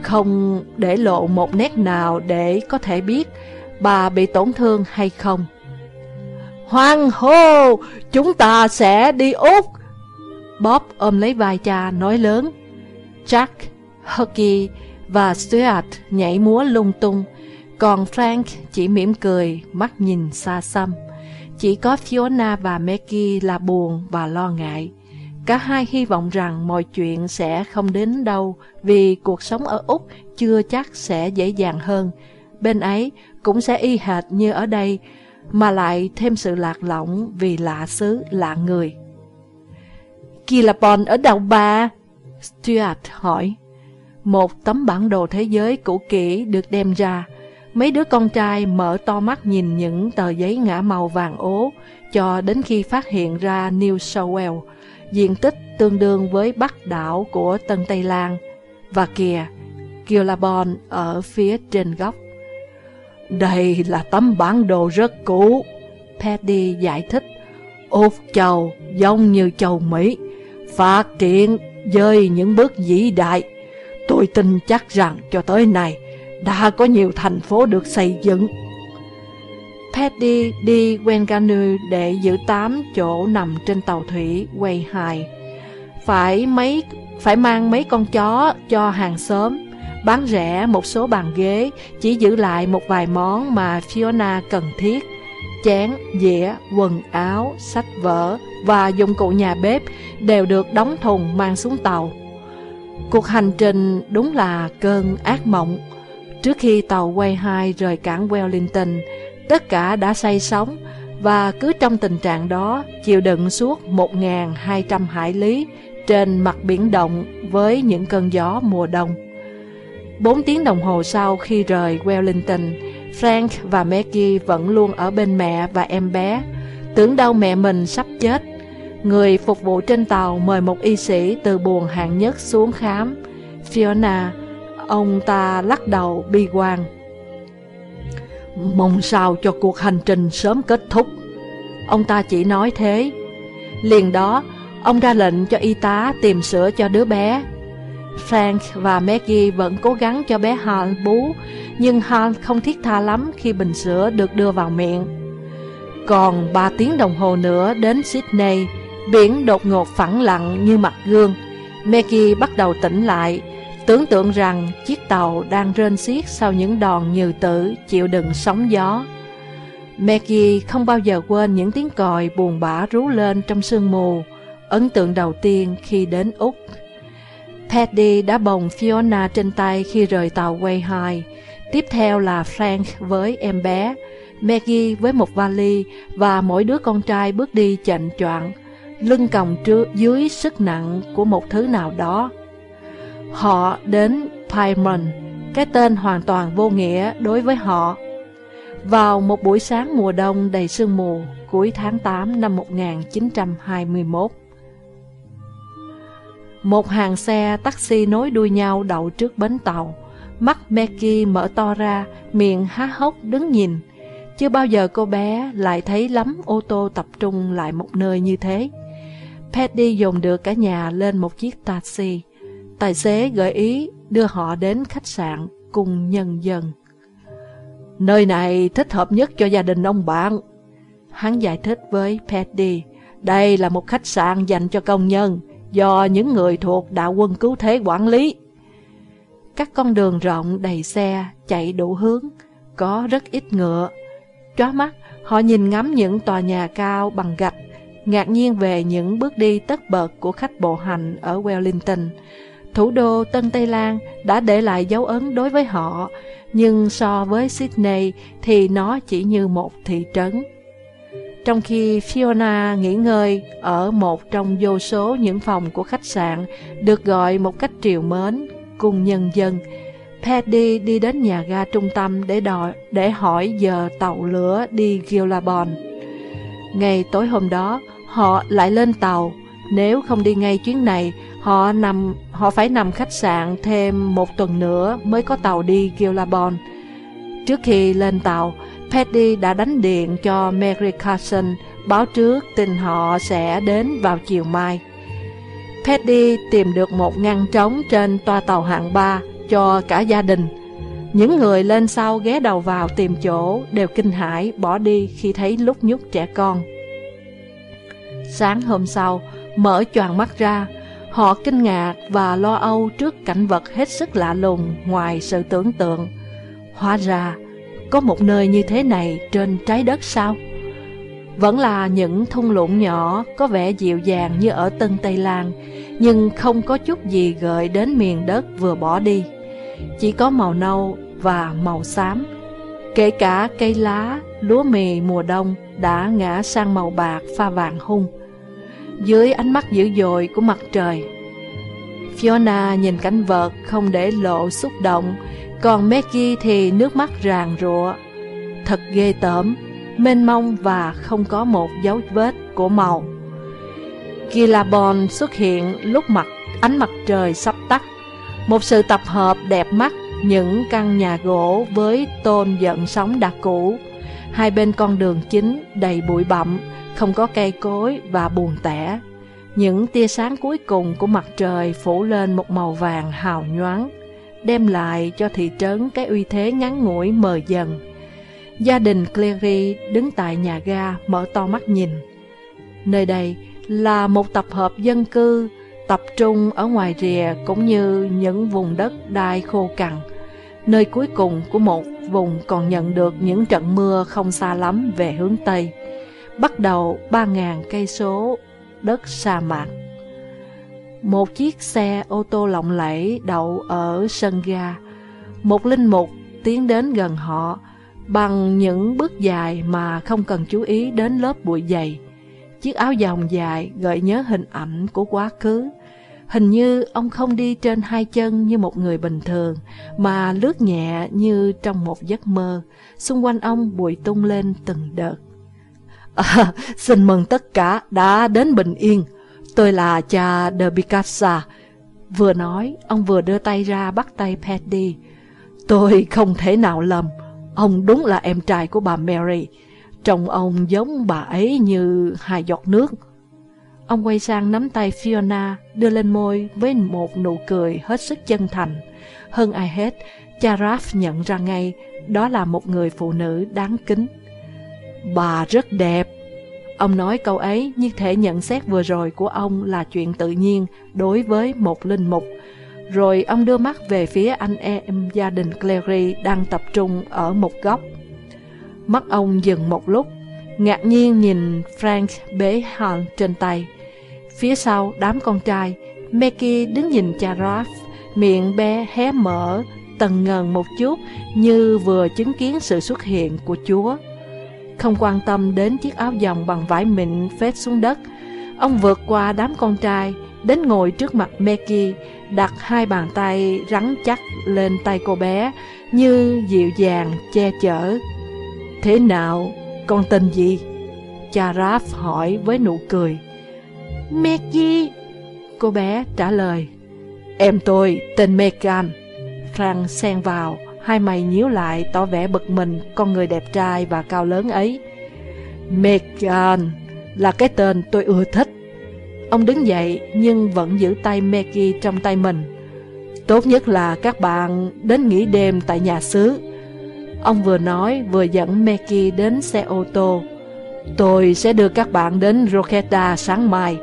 không để lộ một nét nào để có thể biết bà bị tổn thương hay không. Hoang hô, chúng ta sẽ đi Úc. Bob ôm lấy vai cha nói lớn. Jack, Hockey và Stuart nhảy múa lung tung, còn Frank chỉ mỉm cười, mắt nhìn xa xăm. Chỉ có Fiona và Maggie là buồn và lo ngại. Cả hai hy vọng rằng mọi chuyện sẽ không đến đâu vì cuộc sống ở Úc chưa chắc sẽ dễ dàng hơn. Bên ấy cũng sẽ y hệt như ở đây, mà lại thêm sự lạc lõng vì lạ xứ, lạ người. Kilapon ở đâu bà? Stuart hỏi. Một tấm bản đồ thế giới cũ kỹ được đem ra. Mấy đứa con trai mở to mắt nhìn những tờ giấy ngã màu vàng ố cho đến khi phát hiện ra New South Wales, diện tích tương đương với bắc đảo của Tân Tây Lan. Và kìa, Kilabon ở phía trên góc. Đây là tấm bản đồ rất cũ, Paddy giải thích. Úc châu giống như châu Mỹ, phát triển với những bước vĩ đại. Tôi tin chắc rằng cho tới nay đã có nhiều thành phố được xây dựng. Paddy đi Wenganu để giữ tám chỗ nằm trên tàu thủy quay hài. Phải mấy phải mang mấy con chó cho hàng xóm, bán rẻ một số bàn ghế, chỉ giữ lại một vài món mà Fiona cần thiết. Chén, dĩa, quần áo, sách vở và dụng cụ nhà bếp đều được đóng thùng mang xuống tàu. Cuộc hành trình đúng là cơn ác mộng. Trước khi tàu quay hai rời cảng Wellington, tất cả đã say sóng và cứ trong tình trạng đó chịu đựng suốt 1.200 hải lý trên mặt biển động với những cơn gió mùa đông. Bốn tiếng đồng hồ sau khi rời Wellington, Frank và Maggie vẫn luôn ở bên mẹ và em bé, tưởng đâu mẹ mình sắp chết. Người phục vụ trên tàu mời một y sĩ từ buồng hạng nhất xuống khám. Fiona, ông ta lắc đầu bi quan. Mong sao cho cuộc hành trình sớm kết thúc. Ông ta chỉ nói thế. Liền đó, ông ra lệnh cho y tá tìm sữa cho đứa bé. Frank và Maggie vẫn cố gắng cho bé Hal bú, nhưng Hal không thiết tha lắm khi bình sữa được đưa vào miệng. Còn 3 tiếng đồng hồ nữa đến Sydney, biển đột ngột phẳng lặng như mặt gương. Maggie bắt đầu tỉnh lại, tưởng tượng rằng chiếc tàu đang rên xiết sau những đòn như tử chịu đựng sóng gió. Maggie không bao giờ quên những tiếng còi buồn bã rú lên trong sương mù, ấn tượng đầu tiên khi đến Úc. Paddy đã bồng Fiona trên tay khi rời tàu quay hai. Tiếp theo là Frank với em bé, Maggie với một vali và mỗi đứa con trai bước đi chạnh choạng, lưng còng trước dưới sức nặng của một thứ nào đó. Họ đến Plymouth, cái tên hoàn toàn vô nghĩa đối với họ. Vào một buổi sáng mùa đông đầy sương mù cuối tháng 8 năm 1921. Một hàng xe taxi nối đuôi nhau đậu trước bến tàu. Mắt Becky mở to ra, miệng há hốc đứng nhìn. Chưa bao giờ cô bé lại thấy lắm ô tô tập trung lại một nơi như thế. Patty dồn được cả nhà lên một chiếc taxi. Tài xế gợi ý đưa họ đến khách sạn cùng nhân dân. Nơi này thích hợp nhất cho gia đình ông bạn. Hắn giải thích với petty Đây là một khách sạn dành cho công nhân do những người thuộc đạo quân cứu thế quản lý. Các con đường rộng đầy xe chạy đủ hướng, có rất ít ngựa. Chóa mắt, họ nhìn ngắm những tòa nhà cao bằng gạch, ngạc nhiên về những bước đi tất bật của khách bộ hành ở Wellington. Thủ đô Tân Tây Lan đã để lại dấu ấn đối với họ, nhưng so với Sydney thì nó chỉ như một thị trấn. Trong khi Fiona nghỉ ngơi ở một trong vô số những phòng của khách sạn được gọi một cách triều mến cùng nhân dân, Paddy đi đến nhà ga trung tâm để đòi để hỏi giờ tàu lửa đi Gilabon. Ngày tối hôm đó, họ lại lên tàu. Nếu không đi ngay chuyến này, họ nằm họ phải nằm khách sạn thêm một tuần nữa mới có tàu đi Gilabon. Trước khi lên tàu, Paddy đã đánh điện cho Mary Carson báo trước tin họ sẽ đến vào chiều mai. Paddy tìm được một ngăn trống trên toa tàu hạng 3 cho cả gia đình. Những người lên sau ghé đầu vào tìm chỗ đều kinh hãi bỏ đi khi thấy lúc nhúc trẻ con. Sáng hôm sau, mở choàng mắt ra, họ kinh ngạc và lo âu trước cảnh vật hết sức lạ lùng ngoài sự tưởng tượng. Hóa ra, có một nơi như thế này trên trái đất sao? Vẫn là những thung lũng nhỏ có vẻ dịu dàng như ở Tân Tây Lan, nhưng không có chút gì gợi đến miền đất vừa bỏ đi. Chỉ có màu nâu và màu xám. Kể cả cây lá, lúa mì mùa đông đã ngã sang màu bạc pha vàng hung. Dưới ánh mắt dữ dội của mặt trời, Fiona nhìn cảnh vật không để lộ xúc động, còn Maggie thì nước mắt ràng rụa. Thật ghê tởm, mênh mông và không có một dấu vết của màu. Gilabon xuất hiện lúc mặt ánh mặt trời sắp tắt. Một sự tập hợp đẹp mắt, những căn nhà gỗ với tôn giận sóng đặc cũ. Hai bên con đường chính đầy bụi bặm, không có cây cối và buồn tẻ. Những tia sáng cuối cùng của mặt trời phủ lên một màu vàng hào nhoáng, đem lại cho thị trấn cái uy thế ngắn ngủi mờ dần. Gia đình Cleary đứng tại nhà ga mở to mắt nhìn. Nơi đây là một tập hợp dân cư tập trung ở ngoài rìa cũng như những vùng đất đai khô cằn, nơi cuối cùng của một vùng còn nhận được những trận mưa không xa lắm về hướng Tây. Bắt đầu 3.000 cây số đất sa mạc. Một chiếc xe ô tô lộng lẫy đậu ở sân ga. Một linh mục tiến đến gần họ bằng những bước dài mà không cần chú ý đến lớp bụi dày. Chiếc áo dòng dài gợi nhớ hình ảnh của quá khứ. Hình như ông không đi trên hai chân như một người bình thường, mà lướt nhẹ như trong một giấc mơ. Xung quanh ông bụi tung lên từng đợt. À, xin mừng tất cả đã đến bình yên. Tôi là cha de Picassa. Vừa nói, ông vừa đưa tay ra bắt tay Paddy. Tôi không thể nào lầm. Ông đúng là em trai của bà Mary. Trông ông giống bà ấy như hai giọt nước. Ông quay sang nắm tay Fiona, đưa lên môi với một nụ cười hết sức chân thành. Hơn ai hết, cha Raph nhận ra ngay đó là một người phụ nữ đáng kính. Bà rất đẹp. Ông nói câu ấy như thể nhận xét vừa rồi của ông là chuyện tự nhiên đối với một linh mục. Rồi ông đưa mắt về phía anh em gia đình Clary đang tập trung ở một góc. Mắt ông dừng một lúc, ngạc nhiên nhìn Frank bế hòn trên tay. Phía sau đám con trai, meki đứng nhìn cha Ralph, miệng bé hé mở, tần ngần một chút như vừa chứng kiến sự xuất hiện của Chúa. Không quan tâm đến chiếc áo dòng bằng vải mịn phết xuống đất, ông vượt qua đám con trai, đến ngồi trước mặt Meki, đặt hai bàn tay rắn chắc lên tay cô bé, như dịu dàng che chở. Thế nào, con tên gì? Cha Raph hỏi với nụ cười. Meki, cô bé trả lời. Em tôi tên Megan. Frank xen vào, hai mày nhíu lại tỏ vẻ bực mình con người đẹp trai và cao lớn ấy. Megan là cái tên tôi ưa thích. Ông đứng dậy nhưng vẫn giữ tay Maggie trong tay mình. Tốt nhất là các bạn đến nghỉ đêm tại nhà xứ. Ông vừa nói vừa dẫn Maggie đến xe ô tô. Tôi sẽ đưa các bạn đến Roketa sáng mai.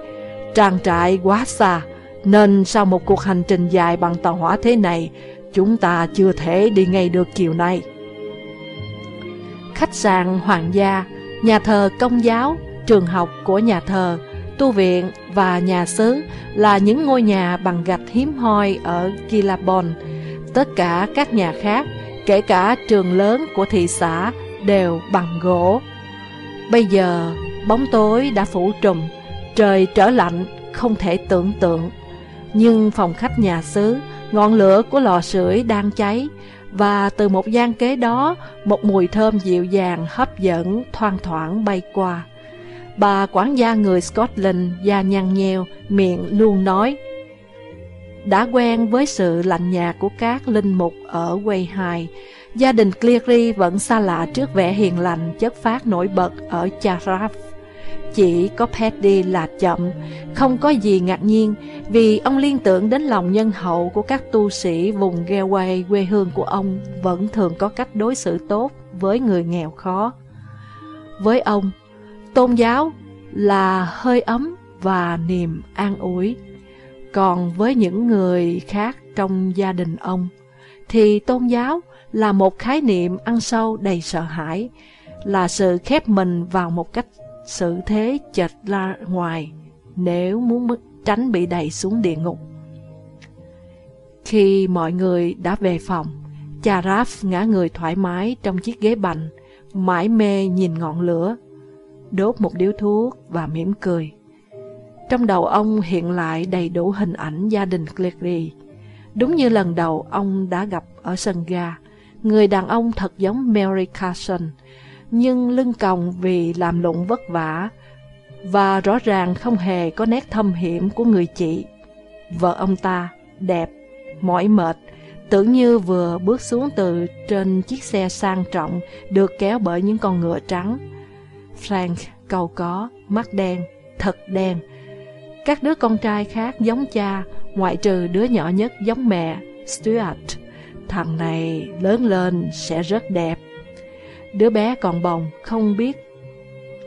Trang trại quá xa, nên sau một cuộc hành trình dài bằng tàu hỏa thế này, chúng ta chưa thể đi ngay được chiều nay. Khách sạn Hoàng gia, nhà thờ công giáo, trường học của nhà thờ, tu viện và nhà xứ là những ngôi nhà bằng gạch hiếm hoi ở Kilabon. Tất cả các nhà khác, kể cả trường lớn của thị xã, đều bằng gỗ. Bây giờ, bóng tối đã phủ trùm, trời trở lạnh, không thể tưởng tượng. Nhưng phòng khách nhà xứ, ngọn lửa của lò sưởi đang cháy, và từ một gian kế đó, một mùi thơm dịu dàng hấp dẫn thoang thoảng bay qua. Bà quản gia người Scotland da nhăn nheo, miệng luôn nói. Đã quen với sự lạnh nhạt của các linh mục ở quay hài, Gia đình Cleary vẫn xa lạ trước vẻ hiền lành chất phát nổi bật ở Charaf. Chỉ có Paddy là chậm, không có gì ngạc nhiên vì ông liên tưởng đến lòng nhân hậu của các tu sĩ vùng Galway quê hương của ông vẫn thường có cách đối xử tốt với người nghèo khó. Với ông, tôn giáo là hơi ấm và niềm an ủi. Còn với những người khác trong gia đình ông, thì tôn giáo là một khái niệm ăn sâu đầy sợ hãi, là sự khép mình vào một cách sự thế chật ra ngoài nếu muốn tránh bị đẩy xuống địa ngục. Khi mọi người đã về phòng, cha Raph ngã người thoải mái trong chiếc ghế bành, mãi mê nhìn ngọn lửa, đốt một điếu thuốc và mỉm cười. Trong đầu ông hiện lại đầy đủ hình ảnh gia đình Cleary. Đúng như lần đầu ông đã gặp ở sân ga, người đàn ông thật giống Mary Carson, nhưng lưng còng vì làm lụng vất vả, và rõ ràng không hề có nét thâm hiểm của người chị. Vợ ông ta, đẹp, mỏi mệt, tưởng như vừa bước xuống từ trên chiếc xe sang trọng được kéo bởi những con ngựa trắng. Frank cầu có, mắt đen, thật đen. Các đứa con trai khác giống cha, ngoại trừ đứa nhỏ nhất giống mẹ, Stuart. Thằng này lớn lên sẽ rất đẹp. Đứa bé còn bồng, không biết,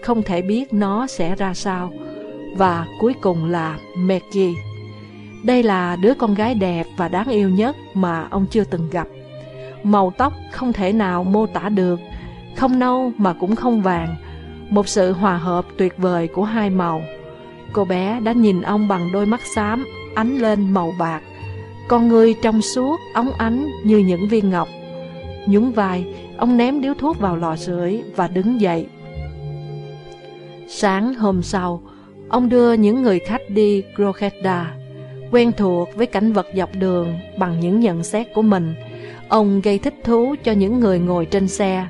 không thể biết nó sẽ ra sao. Và cuối cùng là Maggie. Đây là đứa con gái đẹp và đáng yêu nhất mà ông chưa từng gặp. Màu tóc không thể nào mô tả được, không nâu mà cũng không vàng, một sự hòa hợp tuyệt vời của hai màu. Cô bé đã nhìn ông bằng đôi mắt xám, ánh lên màu bạc. Con người trong suốt, óng ánh như những viên ngọc. Nhún vai, ông ném điếu thuốc vào lò sưởi và đứng dậy. Sáng hôm sau, ông đưa những người khách đi Croqueta, quen thuộc với cảnh vật dọc đường bằng những nhận xét của mình. Ông gây thích thú cho những người ngồi trên xe.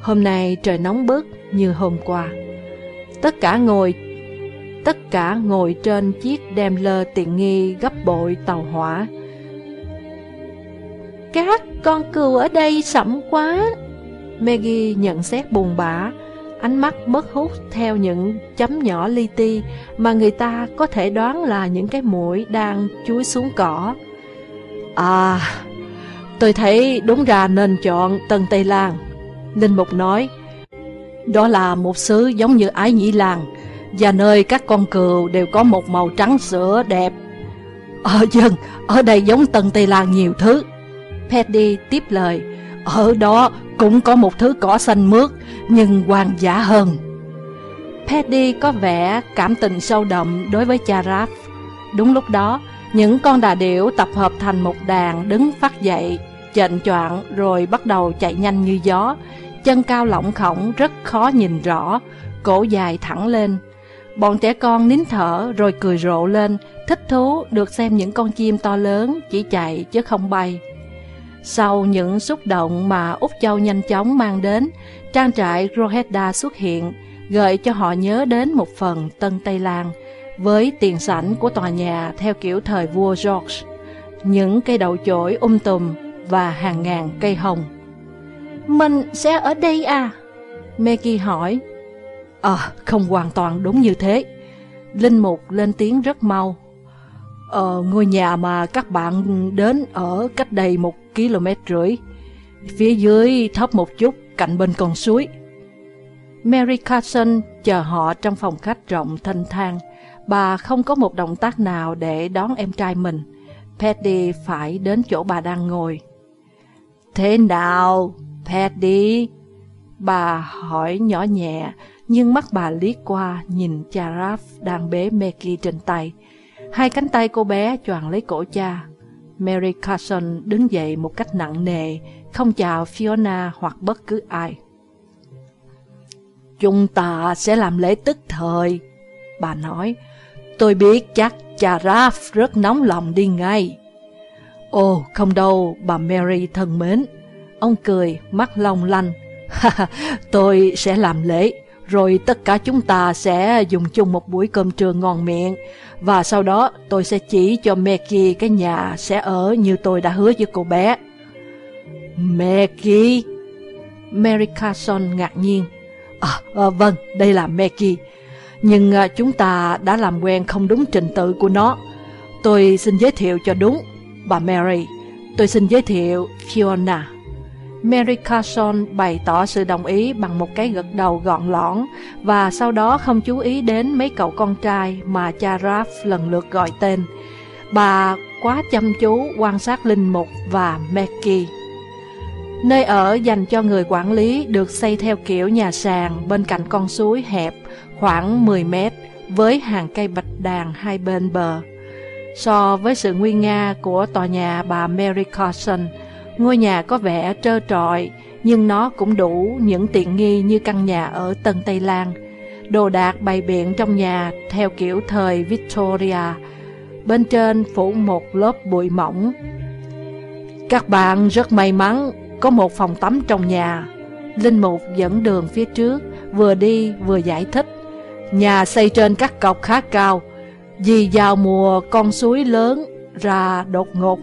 Hôm nay trời nóng bức như hôm qua. Tất cả ngồi tất cả ngồi trên chiếc đem lơ tiện nghi gấp bội tàu hỏa. Các con cừu ở đây sẫm quá. Maggie nhận xét buồn bã, ánh mắt mất hút theo những chấm nhỏ li ti mà người ta có thể đoán là những cái mũi đang chuối xuống cỏ. À, tôi thấy đúng ra nên chọn Tân Tây Lan. Linh Mục nói, đó là một xứ giống như Ái Nhĩ Lan, và nơi các con cừu đều có một màu trắng sữa đẹp. Ở dân, ở đây giống Tân Tây Lan nhiều thứ. Paddy tiếp lời, ở đó cũng có một thứ cỏ xanh mướt, nhưng hoang dã hơn. Paddy có vẻ cảm tình sâu đậm đối với cha Raph. Đúng lúc đó, những con đà điểu tập hợp thành một đàn đứng phát dậy, chệnh choạng rồi bắt đầu chạy nhanh như gió, chân cao lỏng khổng rất khó nhìn rõ, cổ dài thẳng lên. Bọn trẻ con nín thở rồi cười rộ lên, thích thú được xem những con chim to lớn chỉ chạy chứ không bay. Sau những xúc động mà Úc Châu nhanh chóng mang đến, trang trại Roheda xuất hiện, gợi cho họ nhớ đến một phần Tân Tây Lan, với tiền sảnh của tòa nhà theo kiểu thời vua George, những cây đậu chổi um tùm và hàng ngàn cây hồng. Mình sẽ ở đây à? Maggie hỏi. Ờ, không hoàn toàn đúng như thế. Linh Mục lên tiếng rất mau. Ờ, ngôi nhà mà các bạn đến ở cách đây một km rưỡi. Phía dưới thấp một chút, cạnh bên con suối. Mary Carson chờ họ trong phòng khách rộng thanh thang. Bà không có một động tác nào để đón em trai mình. Paddy phải đến chỗ bà đang ngồi. Thế nào, Paddy? Bà hỏi nhỏ nhẹ, nhưng mắt bà liếc qua nhìn cha Raph đang bế Maggie trên tay. Hai cánh tay cô bé choàng lấy cổ cha. Mary Carson đứng dậy một cách nặng nề, không chào Fiona hoặc bất cứ ai. Chúng ta sẽ làm lễ tức thời, bà nói. Tôi biết chắc cha Raph rất nóng lòng đi ngay. Ồ, không đâu, bà Mary thân mến. Ông cười, mắt long lanh. tôi sẽ làm lễ, rồi tất cả chúng ta sẽ dùng chung một buổi cơm trưa ngon miệng. Và sau đó tôi sẽ chỉ cho Meki cái nhà sẽ ở như tôi đã hứa với cô bé. Meki? Mary Carson ngạc nhiên À, à vâng, đây là Meki. Nhưng à, chúng ta đã làm quen không đúng trình tự của nó Tôi xin giới thiệu cho đúng Bà Mary Tôi xin giới thiệu Fiona Mary Carson bày tỏ sự đồng ý bằng một cái gật đầu gọn lõn và sau đó không chú ý đến mấy cậu con trai mà cha Raph lần lượt gọi tên. Bà quá chăm chú quan sát Linh Mục và Maggie. Nơi ở dành cho người quản lý được xây theo kiểu nhà sàn bên cạnh con suối hẹp khoảng 10 mét với hàng cây bạch đàn hai bên bờ. So với sự nguy nga của tòa nhà bà Mary Carson, ngôi nhà có vẻ trơ trọi nhưng nó cũng đủ những tiện nghi như căn nhà ở Tân Tây Lan. Đồ đạc bày biện trong nhà theo kiểu thời Victoria, bên trên phủ một lớp bụi mỏng. Các bạn rất may mắn có một phòng tắm trong nhà. Linh Mục dẫn đường phía trước, vừa đi vừa giải thích. Nhà xây trên các cọc khá cao, vì vào mùa con suối lớn ra đột ngột,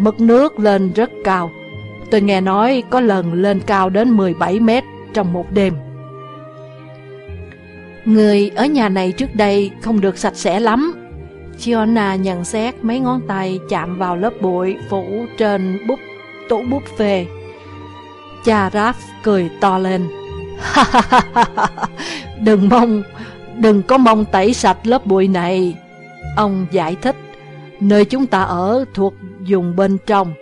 mực nước lên rất cao. Tôi nghe nói có lần lên cao đến 17 mét trong một đêm. Người ở nhà này trước đây không được sạch sẽ lắm. Fiona nhận xét mấy ngón tay chạm vào lớp bụi phủ trên bút tủ bút phê. Cha Raph cười to lên. đừng mong, đừng có mong tẩy sạch lớp bụi này. Ông giải thích, nơi chúng ta ở thuộc dùng bên trong,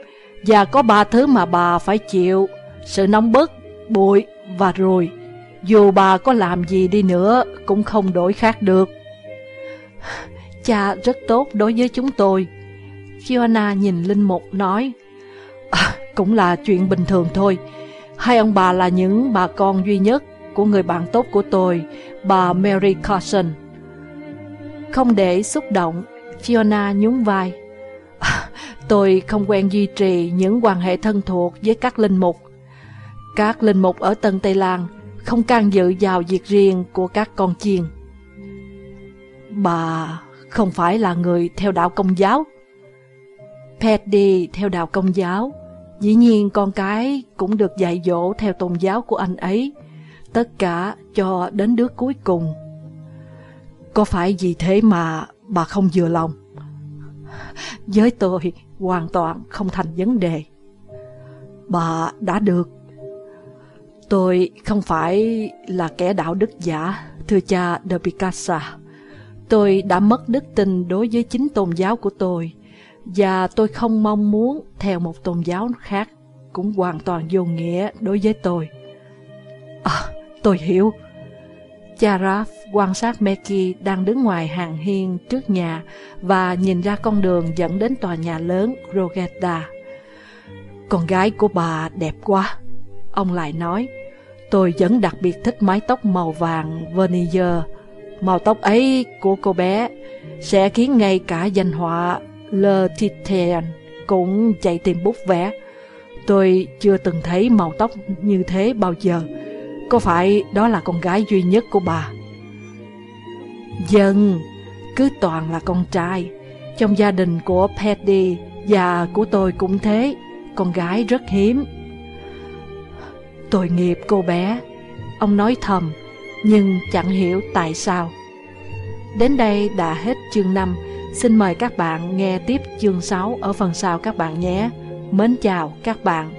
và có ba thứ mà bà phải chịu, sự nóng bức, bụi và ruồi. Dù bà có làm gì đi nữa, cũng không đổi khác được. Cha rất tốt đối với chúng tôi. Fiona nhìn Linh Mục nói, à, cũng là chuyện bình thường thôi. Hai ông bà là những bà con duy nhất của người bạn tốt của tôi, bà Mary Carson. Không để xúc động, Fiona nhún vai. Tôi không quen duy trì những quan hệ thân thuộc với các linh mục. Các linh mục ở Tân Tây Lan không can dự vào việc riêng của các con chiên. Bà không phải là người theo đạo công giáo. Paddy theo đạo công giáo, Dĩ nhiên con cái cũng được dạy dỗ theo tôn giáo của anh ấy, tất cả cho đến đứa cuối cùng. Có phải vì thế mà bà không vừa lòng? Với tôi, hoàn toàn không thành vấn đề. Bà đã được. Tôi không phải là kẻ đạo đức giả, thưa cha de Picasa. Tôi đã mất đức tin đối với chính tôn giáo của tôi và tôi không mong muốn theo một tôn giáo khác cũng hoàn toàn vô nghĩa đối với tôi. À, tôi hiểu. Charaf quan sát Becky đang đứng ngoài hàng hiên trước nhà và nhìn ra con đường dẫn đến tòa nhà lớn Rogetta. Con gái của bà đẹp quá. Ông lại nói, tôi vẫn đặc biệt thích mái tóc màu vàng Vernier. Màu tóc ấy của cô bé sẽ khiến ngay cả danh họa Le Titan cũng chạy tìm bút vẽ. Tôi chưa từng thấy màu tóc như thế bao giờ. Có phải đó là con gái duy nhất của bà? Dân, cứ toàn là con trai. Trong gia đình của Paddy và của tôi cũng thế, con gái rất hiếm. Tội nghiệp cô bé, ông nói thầm, nhưng chẳng hiểu tại sao. Đến đây đã hết chương 5. Xin mời các bạn nghe tiếp chương 6 ở phần sau các bạn nhé. Mến chào các bạn.